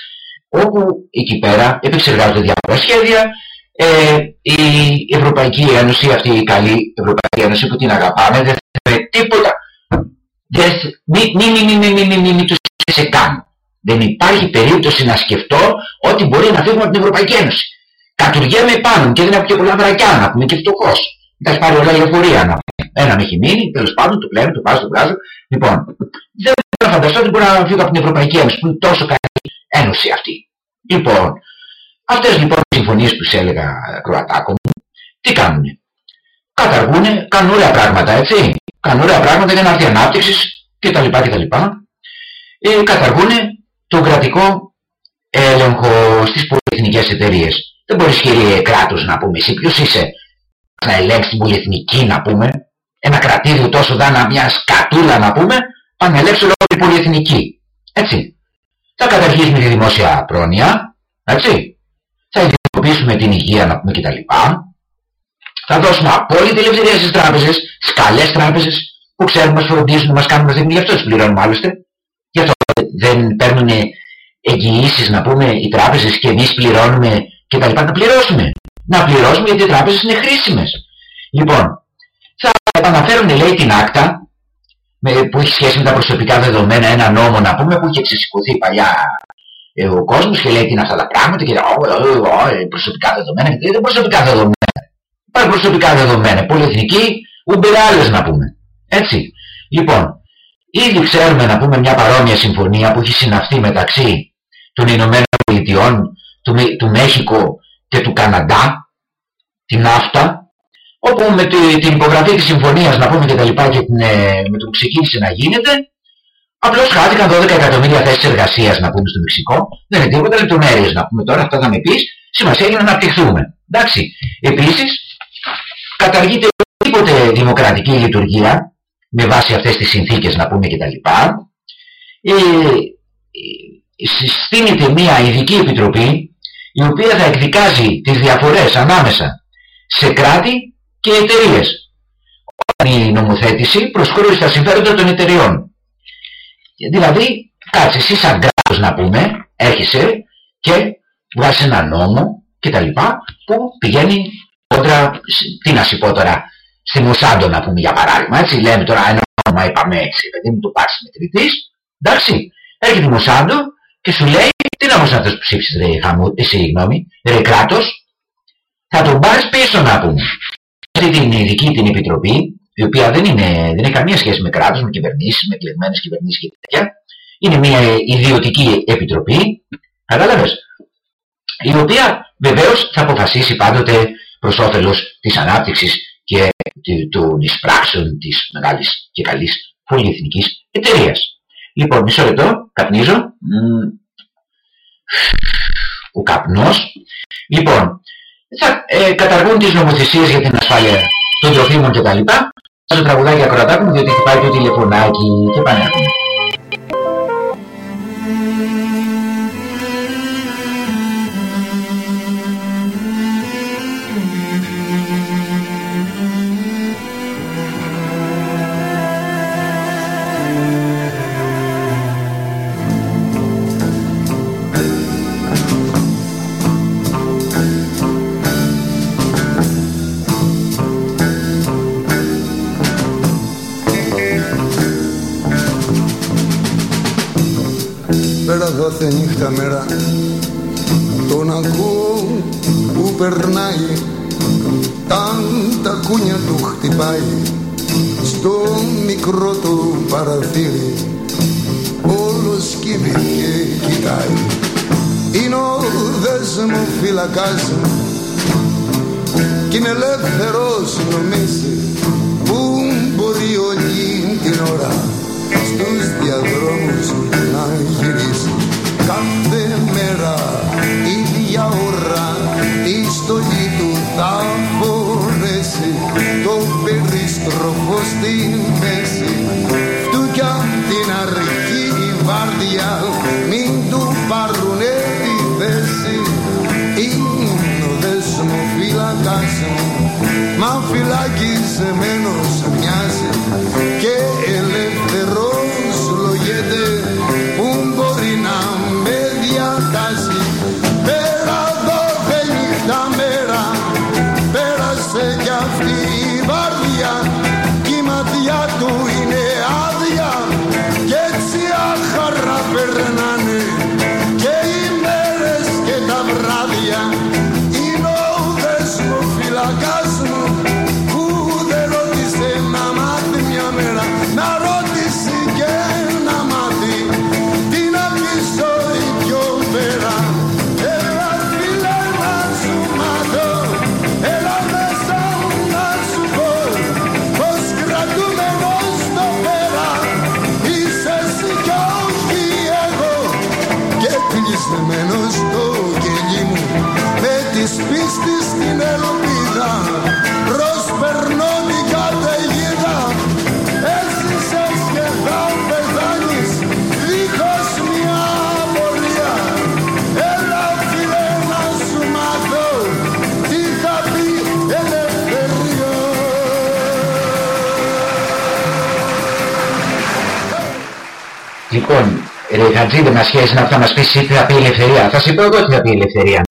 όπου εκεί πέρα επεξεργάζονται διάφορα σχέδια, ε, η Ευρωπαϊκή Ένωση, αυτή η καλή Ευρωπαϊκή Ένωση που την αγαπάμε, δεν θέλει τίποτα. Μην μη, μη, μη, μη, μη, μη, μη, μη τους σε καν. Δεν υπάρχει περίπτωση να σκεφτώ ότι μπορεί να φύγουμε από την Ευρωπαϊκή Ένωση. Κατουργέμαι πάνω και δεν έχω και πολλά βρακιά να πούμε και φτωχός. Θα έχει πάρει όλα λεωφορεία να πούμε. Ένα με έχει μείνει, τέλος πάντων το πλένω, το βάζω, το βγάζω. Λοιπόν, δεν μπορώ να φανταστώ ότι μπορώ να φύγω από την Ευρωπαϊκή Ένωση που είναι τόσο καλή ένωση αυτή. Λοιπόν, αυτές λοιπόν οι συμφωνίες που σου έλεγα Κροατάκο μου, τι κάνουνε; Καταργούνε, κάνουν ωραία πράγματα, έτσι. Κάνουν ωραία πράγματα για να έρθει ανάπτυξη κτλ. κτλ. Ε, καταργούνε τον κρατικό έλεγχο στις πολυεθνικές εταιρείες. Δεν μπορείς κύριε κράτος να πούμε εσύ ποιος είσαι να ελέγξεις την πολυεθνική να πούμε ένα κρατήριο τόσο δάνα μια σκατούλα να πούμε πάνε να ελέγξει όλη την πολυεθνική. Έτσι. Θα καταρχίσουμε τη δημόσια πρόνοια. Έτσι. Θα ιδιωτικοποιήσουμε την υγεία να πούμε κτλ. Θα δώσουμε απόλυτη ελευθερία στις τράπεζες, στις καλές τράπεζες που ξέρουν μας φροντίζουν, μας κάνουν, μας δίνουν, γι' αυτό τις πληρώνουμε άλλωστε. Γι' αυτό δεν παίρνουν εγγυήσεις να πούμε οι τράπεζες και εμείς πληρώνουμε και τα λοιπά. Να πληρώσουμε. Να πληρώσουμε γιατί οι τράπεζες είναι χρήσιμες. Λοιπόν, θα επαναφέρουν λέει την ACTA που έχει σχέση με τα προσωπικά δεδομένα, ένα νόμο να πούμε που είχε ξεσηκωθεί παλιά ε, ο κόσμος και λέει τι είναι αυτά τα πράγματα και λέει oh, προσωπικά δεδομένα και δεν προσωπικά δεδομένα. Υπάρχουν προσωπικά δεδομένα, πολυεθνική, über alles να πούμε. Έτσι. Λοιπόν, ήδη ξέρουμε να πούμε μια παρόμοια συμφωνία που έχει συναφθεί μεταξύ των Ηνωμένων Πολιτειών, του, του Μέχικο και του Καναντά, την ΑΦΤΑ, όπου με την υπογραφή της συμφωνίας να πούμε και τα λοιπά και την, ε, με το που ξεκίνησε να γίνεται, απλώς χάθηκαν 12 εκατομμύρια θέσεις εργασίας να πούμε στο Μεξικό, δεν είναι τίποτα λεπτομέρειες να πούμε τώρα, αυτά θα με πεις, σημασία έχει να αναπτυχθούμε. Εντάξει. Επίσης, καταργείται οποιαδήποτε δημοκρατική λειτουργία με βάση αυτές τις συνθήκες να πούμε κτλ. Ε, συστήνεται μια ειδική επιτροπή η οποία θα εκδικάζει τις διαφορές ανάμεσα σε κράτη και εταιρείες. Όταν η νομοθέτηση προσχωρεί στα συμφέροντα των εταιρεών. Δηλαδή, κάτσε εσύ σαν κράτος να πούμε, έρχεσαι και βγάζεις ένα νόμο κτλ. που πηγαίνει κόντρα, τι να σου πω τώρα, στη Μοσάντο να πούμε για παράδειγμα, έτσι λέμε τώρα ένα όνομα είπαμε έτσι, παιδί μου το πάρεις μετρητής, εντάξει, έρχεται η Μοσάντο και σου λέει, τι να μας αυτός που ψήφισες ρε χαμού, εσύ γνώμη, ρε κράτος, θα τον πάρεις πίσω να πούμε. Αυτή την ειδική την επιτροπή, η οποία δεν, είναι, δεν έχει καμία σχέση με κράτος, με κυβερνήσεις, με κλεγμένες κυβερνήσεις και τέτοια, είναι μια ιδιωτική επιτροπή, κατάλαβες, η οποία βεβαίως θα αποφασίσει πάντοτε προς όφελος της ανάπτυξης και των εισπράξεων της μεγάλης και καλής πολυεθνικής εταιρείας. Λοιπόν, μισό λεπτό, καπνίζω. Ο καπνός. Λοιπόν, θα ε, καταργούν τις νομοθεσίες για την ασφάλεια των τροφίμων κτλ. Βάζω τραγουδάκι ακροατάκου μου διότι έχει πάει το τηλεφωνάκι και πανέρχομαι. Χτυπάει στο μικρό του παραθύρι. Όλος σκύβει και κοιτάει. Είναι ο δεσμοφύλακας μου κι είναι ελεύθερος νομίζει που μπορεί όλη την ώρα στους διαδρόμους να γυρίσει. Κάθε μέρα στη μέση. Φτου απ' την αρχή η βάρδια μην του πάρουνε τη θέση. Είναι ο δεσμοφύλακας μου μα φυλακισμένος μοιάζει Λοιπόν, ρε Χατζή δεν μας σχέση να θα μας πεις τι θα πει η ελευθερία. Θα σου πω εγώ τι θα πει η ελευθερία.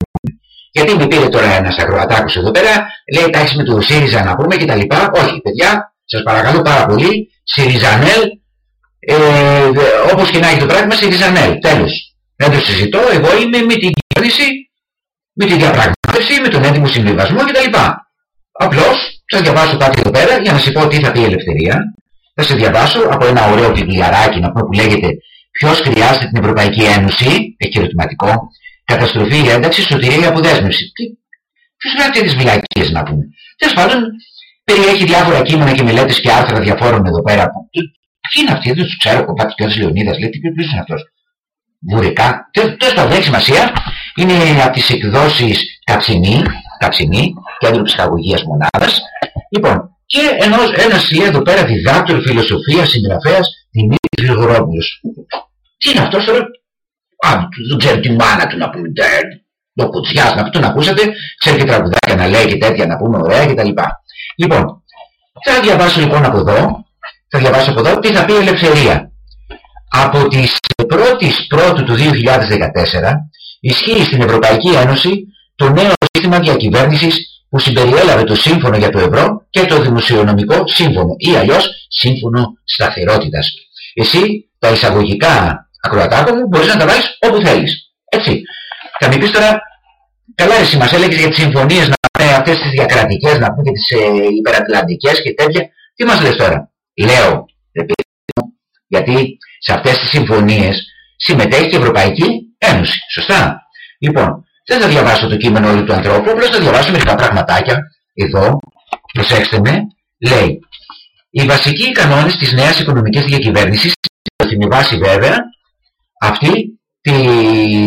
Γιατί με πήρε τώρα ένας ακροατάκος εδώ πέρα, λέει εντάξει με το ΣΥΡΙΖΑ να πούμε και τα λοιπά. Όχι παιδιά, σας παρακαλώ πάρα πολύ, ΣΥΡΙΖΑΝΕΛ, ε, όπως και να έχει το πράγμα, ΣΥΡΙΖΑΝΕΛ. Τέλος. Δεν το συζητώ, εγώ είμαι με την κυβέρνηση, με τη διαπραγμάτευση, με τον έτοιμο συμβιβασμό κτλ. Απλώς θα διαβάσω κάτι εδώ πέρα για να σου πω τι θα πει η ελευθερία. Θα σε διαβάσω από ένα ωραίο βιβλιαράκι να πούμε που λέγεται Ποιος χρειάζεται την Ευρωπαϊκή Ένωση, έχει ερωτηματικό, καταστροφή, ένταξη, σωτηρία ή αποδέσμευση. Ποιος χρειάζεται τις βλακίες να πούμε. Τέλος πάντων, περιέχει διάφορα κείμενα και μελέτες και άρθρα διαφόρων εδώ πέρα. Ποιοι είναι αυτοί, δεν τους ξέρω, κομμάτι και ο Λεωνίδας, λέει, τι ποιος είναι αυτός. Βουρικά. Τέλος πάντων, έχει σημασία. Είναι από τις εκδόσεις Καψινή, Καψινή, κέντρο ψυχαγωγίας μονάδας. Λοιπόν, και ενός, ένας λέει εδώ πέρα διδάκτορ φιλοσοφίας, συγγραφέας Δημήτρης Γρηγορόπουλος. Τι είναι αυτός τώρα, α, δεν ξέρω τη μάνα του να πούμε, το κουτσιάς να τον ακούσατε, ξέρει και τραγουδάκια να λέει και τέτοια να πούμε ωραία κτλ. Λοιπόν, θα διαβάσω λοιπόν από εδώ, θα διαβάσω από εδώ τι θα πει η ελευθερία. Από τις 1ης πρώτου του 2014 ισχύει στην Ευρωπαϊκή Ένωση το νέο σύστημα διακυβέρνησης που συμπεριέλαβε το Σύμφωνο για το Ευρώ και το Δημοσιονομικό Σύμφωνο ή αλλιώς Σύμφωνο Σταθερότητας. Εσύ τα εισαγωγικά ακροατάκο μου μπορείς να τα βάλεις όπου θέλεις. Έτσι. Θα μου πεις τώρα, καλά εσύ μας έλεγες για τις συμφωνίες να πούμε αυτές τις διακρατικές, να πούμε και τις ε, υπερατλαντικές και τέτοια. Τι μας λες τώρα; Λέω, γιατί σε αυτές τις συμφωνίες συμμετέχει και η Ευρωπαϊκή Ένωση. Σωστά. Λοιπόν, δεν θα διαβάσω το κείμενο όλου του ανθρώπου, απλώς θα διαβάσω μερικά πραγματάκια. Εδώ, προσέξτε με, λέει οι βασικοί κανόνες της νέας οικονομικής διακυβέρνησης θα θυμιβάσει βέβαια αυτή τη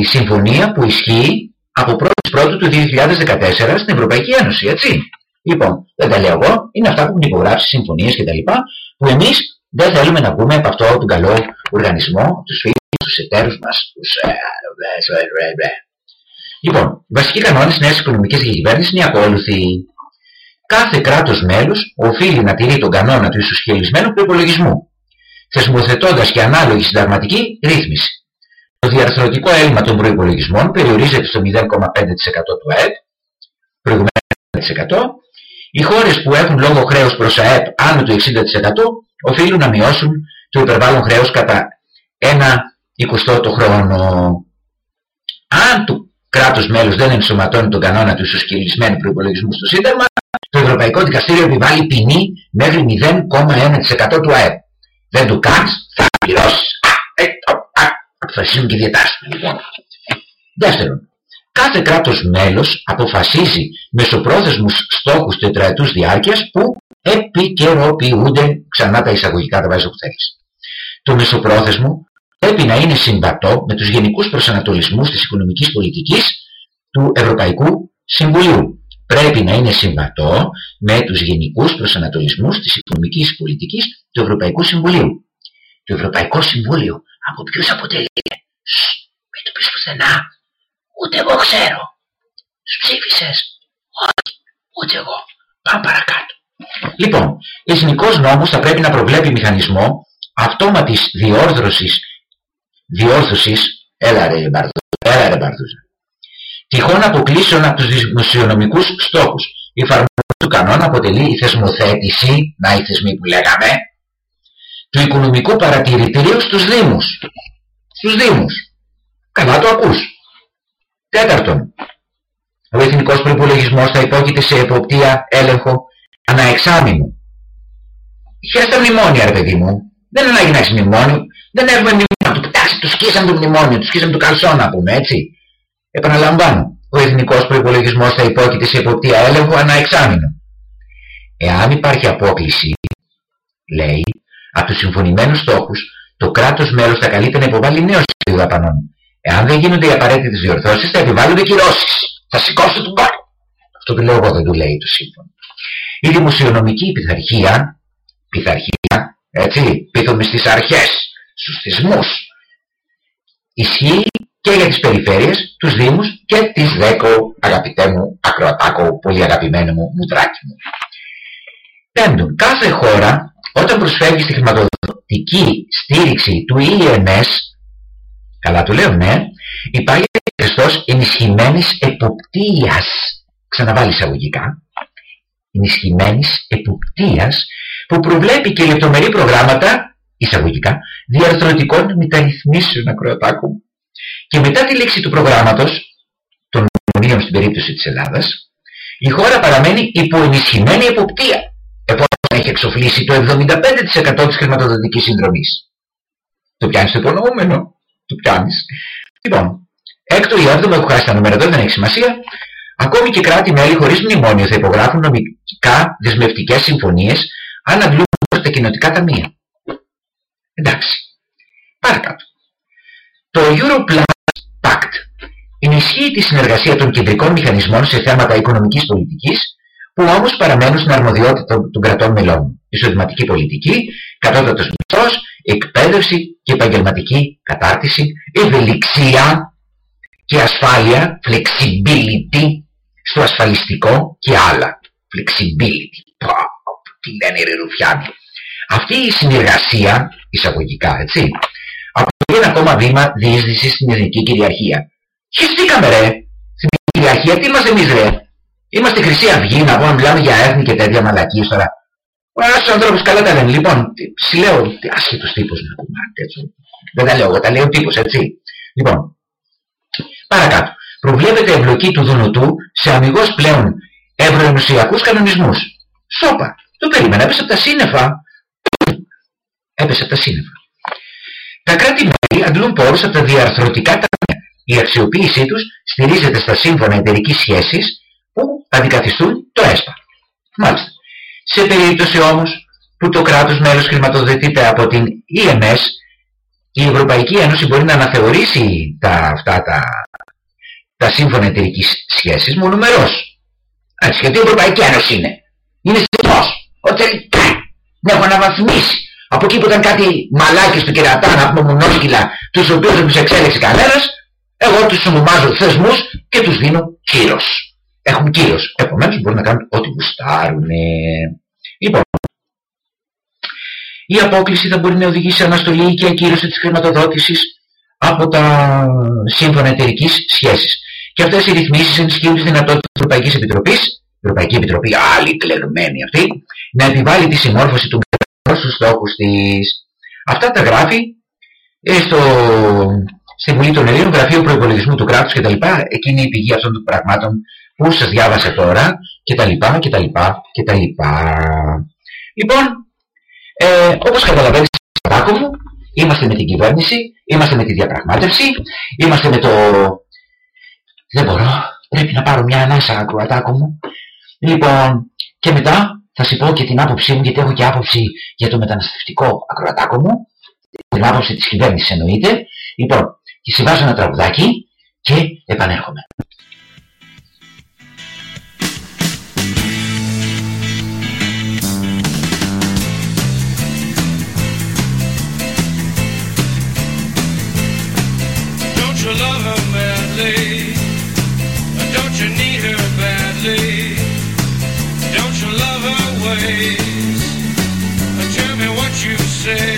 συμφωνία που ισχύει από 1η Πρώτου του 2014 στην Ευρωπαϊκή Ένωση, έτσι. Λοιπόν, δεν τα λέω εγώ, είναι αυτά που έχουν υπογράψει συμφωνίες κτλ. που εμείς δεν θέλουμε να πούμε από αυτό τον καλό οργανισμό, τους φίλους, τους εταίρους μας, τους... Ε, ε, ε, λοιπόν, βασικοί κανόνες της νέας οικονομικής διακυβέρνησης είναι οι ακόλουθοι. Κάθε κράτος μέλος οφείλει να τηρεί τον κανόνα του ισοσχελισμένου προπολογισμού, θεσμοθετώντας και ανάλογη συνταγματική ρύθμιση. Το διαρθρωτικό έλλειμμα των προϋπολογισμών περιορίζεται στο 0,5% του ΑΕΠ, προηγουμένως 100%. Οι χώρες που έχουν λόγο χρέους προς ΑΕΠ άνω του 60% οφείλουν να μειώσουν το υπερβάλλον χρέος κατά ένα 20 το χρόνο. Αν το κράτος μέλος δεν ενσωματώνει τον κανόνα του ισοσκελισμένου προϋπολογισμούς στο Σύνταγμα, το Ευρωπαϊκό Δικαστήριο επιβάλλει ποινή μέχρι 0,1% του ΑΕΠ. Δεν του κάνεις, θα πληρώσεις. Αποφασίζουν και διατάσσουν λοιπόν. Δεύτερον, κάθε κράτος μέλος αποφασίζει μεσοπρόθεσμους στόχους τετραετούς διάρκειας που επικαιροποιούνται ξανά τα εισαγωγικά τα βάζω που θέλεις. Το μεσοπρόθεσμο πρέπει να είναι συμβατό με τους γενικούς προσανατολισμούς της οικονομικής πολιτικής του Ευρωπαϊκού Συμβουλίου πρέπει να είναι συμβατό με τους γενικούς προσανατολισμούς της οικονομικής πολιτικής του Ευρωπαϊκού Συμβουλίου. Το Ευρωπαϊκό Συμβούλιο από ποιους αποτελείται. Μην το πεις πουθενά. Ούτε εγώ ξέρω. Τους ψήφισες. Όχι. Ούτε εγώ. Πάμε παρακάτω. Λοιπόν, εθνικός νόμος θα πρέπει να προβλέπει μηχανισμό αυτόματης διόρθωσης, διόρθωσης, έλα ρε Μπαρδούζα, έλα ρε Μπαρδούζα, τυχόν αποκλήσεων από τους δημοσιονομικούς στόχους. Η εφαρμογή του κανόνα αποτελεί η θεσμοθέτηση, να οι θεσμοί που λέγαμε, του οικονομικού παρατηρητηρίου στους Δήμους. Στους Δήμους. Καλά το ακούς. Τέταρτον, ο εθνικός προϋπολογισμός θα υπόκειται σε εποπτεία, έλεγχο, αναεξάμεινο. Χαίρεσαι τα μνημόνια ρε παιδί μου. Δεν ανάγκη να έχεις μνημόνιο. Δεν έχουμε μνημόνιο. Του, τους σκίσαμε το μνημόνιο, τους σκίσαμε το καλσό να πούμε έτσι. Επαναλαμβάνω, ο εθνικός προϋπολογισμός θα υπόκειται σε υποπτία έλεγχο ανά εξάμεινο. Εάν υπάρχει απόκληση, λέει, από τους συμφωνημένους στόχους, το κράτος μέλος θα καλείται να υποβάλει νέο σχέδιο δαπανών. Εάν δεν γίνονται οι απαραίτητες διορθώσεις, θα επιβάλλονται κυρώσεις. Θα σηκώσω τον πάρο. Αυτό το λέω εγώ, δεν του λέει το σύμφωνο. Η δημοσιονομική πειθαρχία, πειθαρχία, έτσι, πείθομαι στις αρχές, στους θεσμούς, ισχύει και για τις περιφέρειες, τους δήμους και τις δέκο, αγαπητέ μου, ακροατάκο, πολύ αγαπημένο μου, μουτράκι μου. Πέμπτον, κάθε χώρα όταν προσφέρει στη διαρθρωτική στήριξη του EMS, καλά το λέω ναι, υπάρχει καθεστώς ενισχυμένης εποπτείας, ξαναβάλει εισαγωγικά, ενισχυμένης εποπτείας που προβλέπει και λεπτομερή προγράμματα, εισαγωγικά, διαρθρωτικών μεταρρυθμίσεων ακροατάκου. Και μετά τη λήξη του προγράμματος, των μνημονίων στην περίπτωση της Ελλάδας, η χώρα παραμένει υπό ενισχυμένη εποπτεία. Επομένως έχει εξοφλήσει το 75% της χρηματοδοτικής συνδρομής. Το πιάνεις το υπονοούμενο. Το πιάνεις. Λοιπόν, έκτο ή έβδομο έχω χάσει τα νούμερα εδώ, δεν έχει σημασία. Ακόμη και κράτη-μέλη χωρίς μνημόνιο θα υπογράφουν νομικά δεσμευτικές συμφωνίες αν αντλούν προς τα κοινοτικά ταμεία. Εντάξει. Παρακάτω. Το Europlus Pact ενισχύει τη συνεργασία των κεντρικών μηχανισμών σε θέματα οικονομικής πολιτικής που όμως παραμένουν στην αρμοδιότητα των κρατών μελών. Εισοδηματική πολιτική, κατώτατος μισθός, εκπαίδευση και επαγγελματική κατάρτιση, ευελιξία και ασφάλεια, flexibility, στο ασφαλιστικό και άλλα. Flexibility. Πω, τι λένε οι ρουφιάνοι. Αυτή η συνεργασία, εισαγωγικά, έτσι, αποτελεί ένα ακόμα βήμα διείσδυσης στην εθνική κυριαρχία. Χιστήκαμε ρε, στην κυριαρχία, τι είμαστε εμείς ρε; Είμαστε Χρυσή Αυγή, να πούμε, μιλάμε για έθνη και τέτοια μαλακίες τώρα. Ο ένας ανθρώπους καλά τα λένε. Λοιπόν, συλλέω, άσχετος τύπος να πούμε, έτσι. Δεν τα λέω εγώ, τα λέει ο τύπος, έτσι. Λοιπόν, παρακάτω. Προβλέπεται εμπλοκή του Δουνουτού σε αμυγός πλέον ευρωενωσιακούς κανονισμούς. Σόπα. Το περίμενα, έπεσε από τα σύννεφα. Έπεσε από τα σύννεφα. Τα κράτη-μέλη αντλούν πόρους από τα διαρθρωτικά ταμεία. Η αξιοποίησή τους στηρίζεται στα σύμφωνα εταιρικής σχέσης που αντικαθιστούν το ΕΣΠΑ. Μάλιστα. Σε περίπτωση όμως που το κράτος μέλος χρηματοδοτείται από την EMS, η Ευρωπαϊκή Ένωση μπορεί να αναθεωρήσει τα, αυτά τα, τα σύμφωνα εταιρικής σχέσης μονομερός. Έτσι, γιατί η Ευρωπαϊκή Ένωση είναι. Είναι συσμός. Ότι να έχω αναβαθμίσει. Από εκεί που ήταν κάτι μαλάκες του κερατά, να πούμε μονόσκυλα, τους οποίους δεν τους εξέλεξε κανένας, εγώ τους ονομάζω θεσμούς και τους δίνω κύρος έχουν κύρος. Επομένως μπορούν να κάνουν ό,τι γουστάρουν. Λοιπόν, η απόκληση θα μπορεί να οδηγήσει σε αναστολή και ακύρωση της χρηματοδότησης από τα σύμφωνα εταιρικής σχέσης. Και αυτές οι ρυθμίσεις ενισχύουν τη δυνατότητα της Ευρωπαϊκής Επιτροπής, η Ευρωπαϊκή Επιτροπή, άλλη κλεγμένη αυτή, να επιβάλλει τη συμμόρφωση του στους στόχους της. Αυτά τα γράφει ε, στο, στη Βουλή των Ελλήνων, Γραφείο Προϋπολογισμού του Κράτους κτλ. Εκείνη η πηγή αυτών των πραγμάτων που σας διάβασε τώρα και τα λοιπά και τα λοιπά και τα λοιπά. Λοιπόν, ε, όπως καταλαβαίνετε Σαββάκο μου, είμαστε με την κυβέρνηση, είμαστε με τη διαπραγμάτευση, είμαστε με το... Δεν μπορώ, πρέπει να πάρω μια ανάσα ακροατάκο μου. Λοιπόν, και μετά θα σου πω και την άποψή μου, γιατί έχω και άποψη για το μεταναστευτικό ακροατάκο μου, την άποψη της κυβέρνησης εννοείται. Λοιπόν, και συμβάζω ένα τραγουδάκι και επανέρχομαι. you love her madly? Say.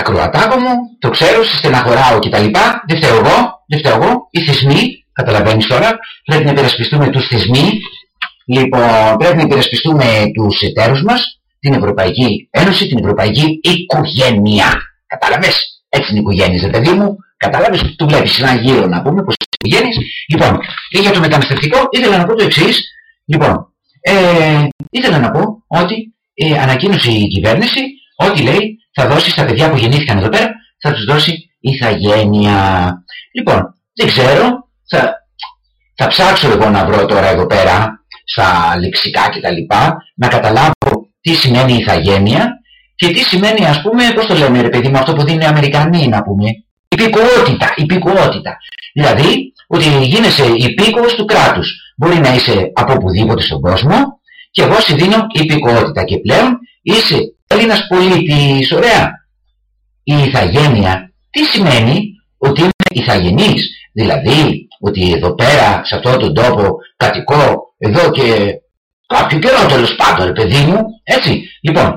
Ακροατάκο μου, το ξέρω, σε στεναχωράω κτλ. Δεν φταίω εγώ, δεν φταίω εγώ. Οι θεσμοί, καταλαβαίνεις τώρα, πρέπει να υπερασπιστούμε τους θεσμοί. Λοιπόν, πρέπει να υπερασπιστούμε τους εταίρους μας, την Ευρωπαϊκή Ένωση, την Ευρωπαϊκή Οικογένεια. Κατάλαβες, έτσι είναι η οικογένεια, παιδί μου. Κατάλαβες, του βλέπεις ένα γύρο να πούμε, πως είναι οικογένειες. Λοιπόν, και για το μεταναστευτικό ήθελα να πω το εξής. Λοιπόν, ε, ήθελα να πω ότι ε, ανακοίνωσε η κυβέρνηση ότι λέει θα δώσεις στα παιδιά που γεννήθηκαν εδώ πέρα, θα τους δώσει ηθαγένεια. Λοιπόν, δεν ξέρω, θα, θα ψάξω εγώ να βρω τώρα εδώ πέρα, στα λεξικά κτλ, να καταλάβω τι σημαίνει ηθαγένεια και τι σημαίνει ας πούμε, πώς το λέμε ρε παιδί με αυτό που δίνει οι Αμερικανοί να πούμε, υπηκοότητα, υπηκοότητα. Δηλαδή, ότι γίνεσαι υπήκοος του κράτους. Μπορεί να είσαι από οπουδήποτε στον κόσμο και εγώ σου δίνω υπηκοότητα και πλέον είσαι Έλληνας πολίτης, ωραία. Η ηθαγένεια τι σημαίνει; Ότι είμαι ηθαγενής, δηλαδή ότι εδώ πέρα σε αυτόν τον τόπο κατοικώ εδώ και κάποιο καιρό τέλος πάντων ρε παιδί μου, έτσι. Λοιπόν,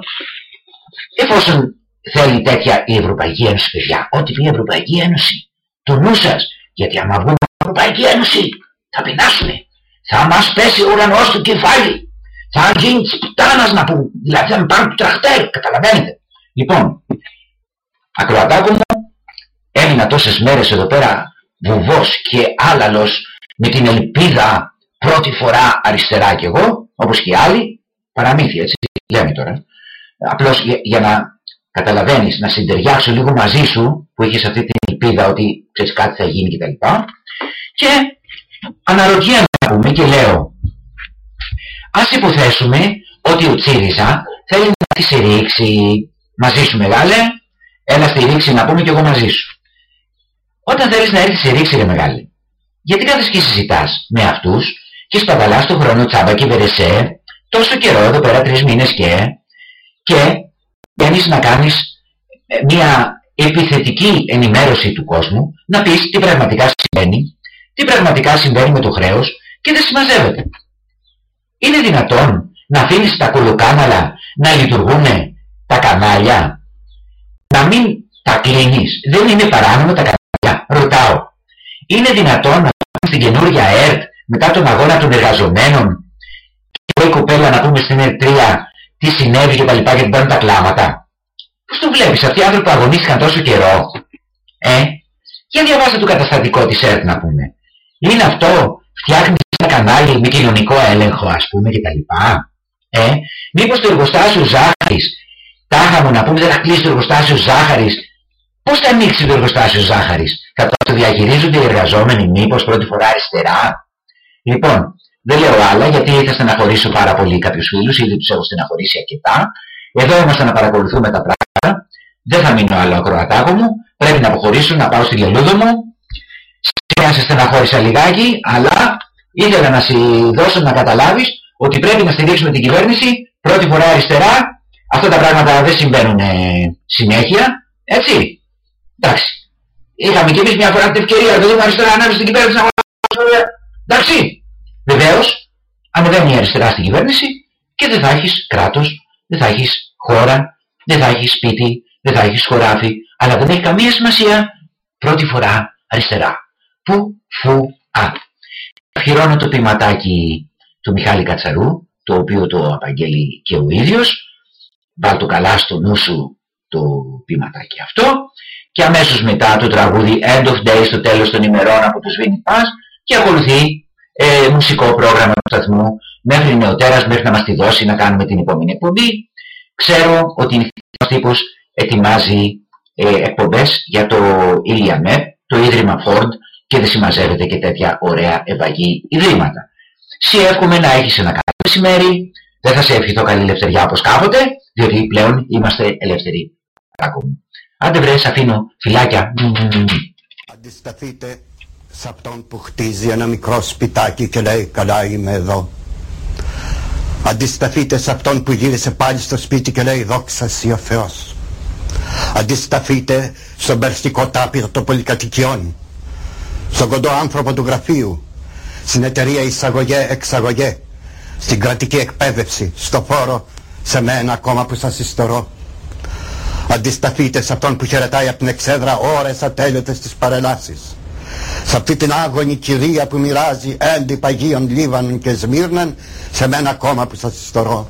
εφόσον θέλει τέτοια η Ευρωπαϊκή Ένωση παιδιά, ό,τι πει η Ευρωπαϊκή Ένωση, το νου σας, γιατί άμα βγούμε η Ευρωπαϊκή Ένωση θα πεινάσουμε, θα μας πέσει ο ουρανός στο κεφάλι, θα γίνει της πουτάνας να πούμε. Δηλαδή θα με πάρουν το τραχτέρ, καταλαβαίνετε. Λοιπόν, ακροατάκο μου, έμεινα τόσες μέρες εδώ πέρα βουβός και άλαλος με την ελπίδα πρώτη φορά αριστερά κι εγώ, όπως και οι άλλοι, παραμύθια έτσι, λέμε τώρα. Απλώς για, για να καταλαβαίνεις, να συντεριάξω λίγο μαζί σου, που είχες αυτή την ελπίδα ότι ξέρεις κάτι θα γίνει κτλ. Και, και αναρωτιέμαι να πούμε και λέω, Ας υποθέσουμε ότι ο Τσίριζα θέλει να τη ρίξει μαζί σου μεγάλε, έλα στη ρήξη να πούμε κι εγώ μαζί σου. Όταν θέλεις να έρθεις σε ρήξη ρε μεγάλε, γιατί κάθεσαι και συζητάς με αυτούς και σπαταλάς το χρόνο τσάμπα και βερεσέ τόσο καιρό εδώ πέρα τρεις μήνες και και μπαίνεις να κάνεις ε, μια επιθετική ενημέρωση του κόσμου να πεις τι πραγματικά συμβαίνει, τι πραγματικά συμβαίνει με το χρέος και δεν συμμαζεύεται. Είναι δυνατόν να αφήνεις τα κολοκάναλα να λειτουργούν τα κανάλια, να μην τα κλείνεις. Δεν είναι παράνομο τα κανάλια. Ρωτάω. Είναι δυνατόν να πάμε στην καινούργια ΕΡΤ μετά τον αγώνα των εργαζομένων και η κοπέλα να πούμε στην ΕΡΤ 3 τι συνέβη και τα λοιπά γιατί παίρνουν τα κλάματα; Πώς το βλέπεις, αυτοί οι άνθρωποι που αγωνίστηκαν τόσο καιρό. Ε, για διαβάστε το καταστατικό της ΕΡΤ να πούμε. Είναι αυτό, φτιάχνει ένα κανάλι με κοινωνικό έλεγχο ας πούμε και τα λοιπά. Ε, μήπως το εργοστάσιο ζάχαρης, τάχα μου να πούμε δεν θα κλείσει το εργοστάσιο ζάχαρης, πώς θα ανοίξει το εργοστάσιο ζάχαρης, κατά το διαχειρίζονται οι εργαζόμενοι μήπως πρώτη φορά αριστερά. Λοιπόν, δεν λέω άλλα γιατί θα στεναχωρήσω πάρα πολύ κάποιους φίλους, ήδη τους έχω στεναχωρήσει αρκετά. Εδώ είμαστε να παρακολουθούμε τα πράγματα. Δεν θα μείνω άλλο ακροατάκο μου. Πρέπει να αποχωρήσω, να πάω στη λελούδο μου. Σήμερα σε στεναχώρησα λιγάκι, αλλά ήθελα να σου δώσω να καταλάβεις ότι πρέπει να στηρίξουμε την κυβέρνηση πρώτη φορά αριστερά. Αυτά τα πράγματα δεν συμβαίνουν ε, συνέχεια. Έτσι. Εντάξει. Είχαμε και εμείς μια φορά την ευκαιρία να δούμε αριστερά ανάμεσα στην κυβέρνηση να Εντάξει. Βεβαίως, ανεβαίνει η αριστερά στην κυβέρνηση και δεν θα έχεις κράτος, δεν θα έχεις χώρα, δεν θα έχεις σπίτι, δεν θα έχεις χωράφι, αλλά δεν έχει καμία σημασία πρώτη φορά αριστερά. Που, φου, α. Αφιερώνω το ποιηματάκι του Μιχάλη Κατσαρού, το οποίο το απαγγέλει και ο ίδιος. Βάλ το καλά στο νου σου το ποιηματάκι αυτό και αμέσως μετά το τραγούδι End of Day στο τέλος των ημερών από το Σβήνι Πας και ακολουθεί ε, μουσικό πρόγραμμα του σταθμού μέχρι νεοτέρας, μέχρι να μας τη δώσει να κάνουμε την επόμενη εκπομπή. Ξέρω ότι η τύπος ετοιμάζει ε, εκπομπές για το Iliamet, το Ίδρυμα Ford και δεν συμμαζεύεται και τέτοια ωραία ευαγή ιδρύματα. Σε εύχομαι να έχεις ένα καλό μεσημέρι, δεν θα σε ευχηθώ καλή ελευθεριά όπως κάποτε, διότι πλέον είμαστε ελεύθεροι. Άντε βρε, αφήνω φυλάκια. Αντισταθείτε σε αυτόν που χτίζει ένα μικρό σπιτάκι και λέει καλά είμαι εδώ. Αντισταθείτε σε αυτόν που γύρισε πάλι στο σπίτι και λέει δόξα σοι ο Θεός. Αντισταθείτε στον περστικό τάπηρο των πολυκατοικιών στον κοντό άνθρωπο του γραφείου, στην εταιρεία εισαγωγέ-εξαγωγέ, στην κρατική εκπαίδευση, στο φόρο, σε μένα ακόμα που σας ιστορώ. Αντισταθείτε σε αυτόν που χαιρετάει από την εξέδρα ώρες ατέλειωτες στις παρελάσεις. Σε αυτή την άγωνη κυρία που μοιράζει έντυπα Αγίων Λίβανων και Σμύρναν σε μένα κόμμα που σας ιστορώ.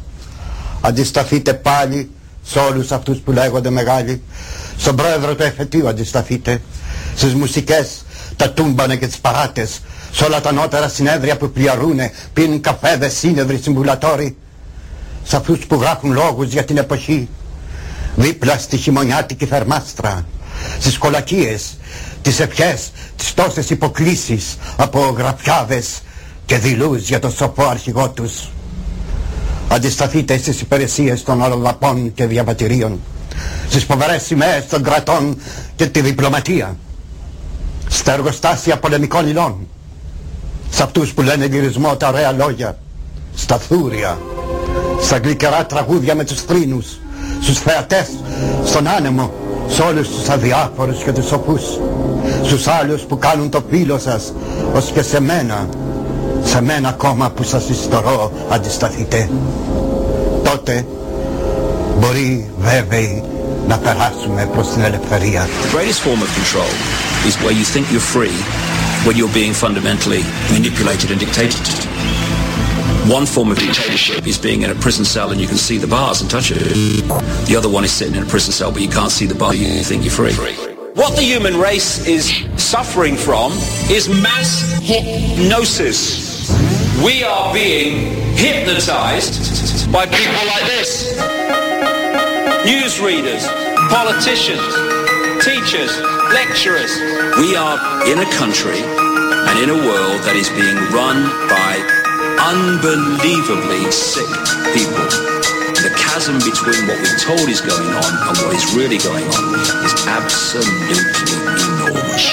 Αντισταθείτε πάλι σε όλους αυτούς που λέγονται μεγάλοι. Στον πρόεδρο του εφετείου αντισταθείτε. Στις μουσικές, τα τούμπανα και τις παράτες. Σε όλα τα νότερα συνέδρια που πλιαρούνε, πίνουν καφέδες, σύνεδροι, συμβουλατόροι. Σε αυτούς που γράφουν λόγους για την εποχή. Δίπλα στη χειμωνιάτικη θερμάστρα. Στις κολακίες, τις ευχές, τις τόσες υποκλήσεις από γραφιάδες και δηλούς για τον σοφό αρχηγό τους. Αντισταθείτε στις υπηρεσίες των αλλοδαπών και διαβατηρίων, στις φοβερές σημαίες των κρατών και τη διπλωματία, στα εργοστάσια πολεμικών υλών, σε αυτούς που λένε γυρισμό τα ωραία λόγια, στα θούρια, στα γλυκερά τραγούδια με τους θρήνους, στους θεατές, στον άνεμο, σε όλους τους αδιάφορους και τους σοφούς, στους άλλους που κάνουν το πύλο σας, ως και σε μένα, σε μένα ακόμα που σας ιστορώ αντισταθείτε. Τότε μπορεί βέβαιοι The greatest form of control is where you think you're free when you're being fundamentally manipulated and dictated. One form of dictatorship is being in a prison cell and you can see the bars and touch it. The other one is sitting in a prison cell but you can't see the bar, you think you're free. What the human race is suffering from is mass hypnosis. We are being hypnotized by people like this. Newsreaders, politicians, teachers, lecturers. We are in a country and in a world that is being run by unbelievably sick people. The chasm between what we're told is going on and what is really going on is absolutely enormous.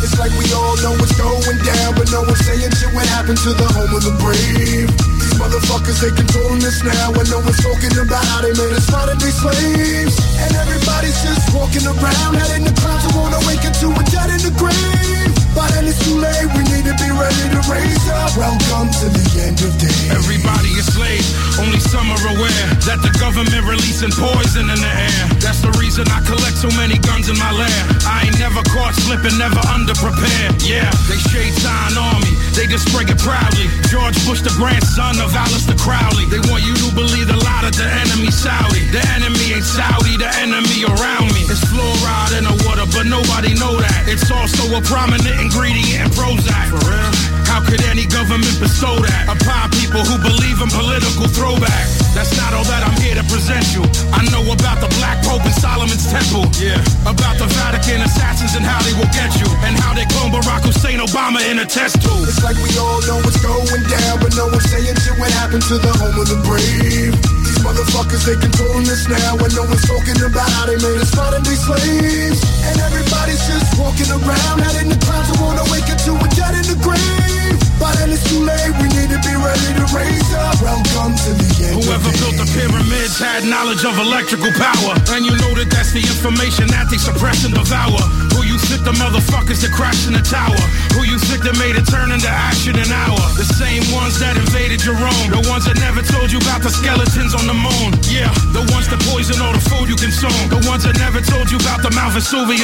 It's like we all know what's going down, but no one's saying shit what happened to the home of the brave. These motherfuckers, they controlling us now, and no one's talking about how they made us modern day slaves. And everybody's just walking around, heading the clouds, and wanna wake up to a dead in the grave. But then it's too late, we need to be ready to raise up. Welcome to the end of days. Everybody is slaves, only some are aware that the government releasing poison in the air. That's the reason I collect so many guns in my lair. I ain't never caught slipping, never underprepared. Yeah, they shade sign on me, they just spray it proudly. George Bush, the grandson of Alistair Crowley. They want you to believe the lie that the enemy Saudi. The enemy ain't Saudi, the enemy around me. It's fluoride in the water, but nobody know that. It's also a prominent ingredient in Prozac. For real? How could any government bestow that upon people who believe in political throwback? That's not all that I'm here to present you. I know about the Black Pope and Solomon's Temple. Yeah. About the Vatican assassins and how they will get you. And how they clone Barack Hussein Obama in a test tube. It's like we all know what's going down, but no one's saying shit what happened to the home of the brave. These motherfuckers, they controlling us now, and no one's talking about how they made us modern day slaves. And everybody's just walking around, heading the clouds, and wanna wake up to a dead in the grave. But then it's too late, we need to be ready to raise up. Welcome to the end Whoever built the pyramids had knowledge of electrical power. And you know that that's the information that they suppress and devour. Who you think the motherfuckers that crashed in the tower? Who you think that made it turn into ash in an hour? The same ones that invaded your own. The ones that never told you about the skeletons on the moon. Yeah, the ones that poison all the food you consume. The ones that never told you about the Mount Vesuvius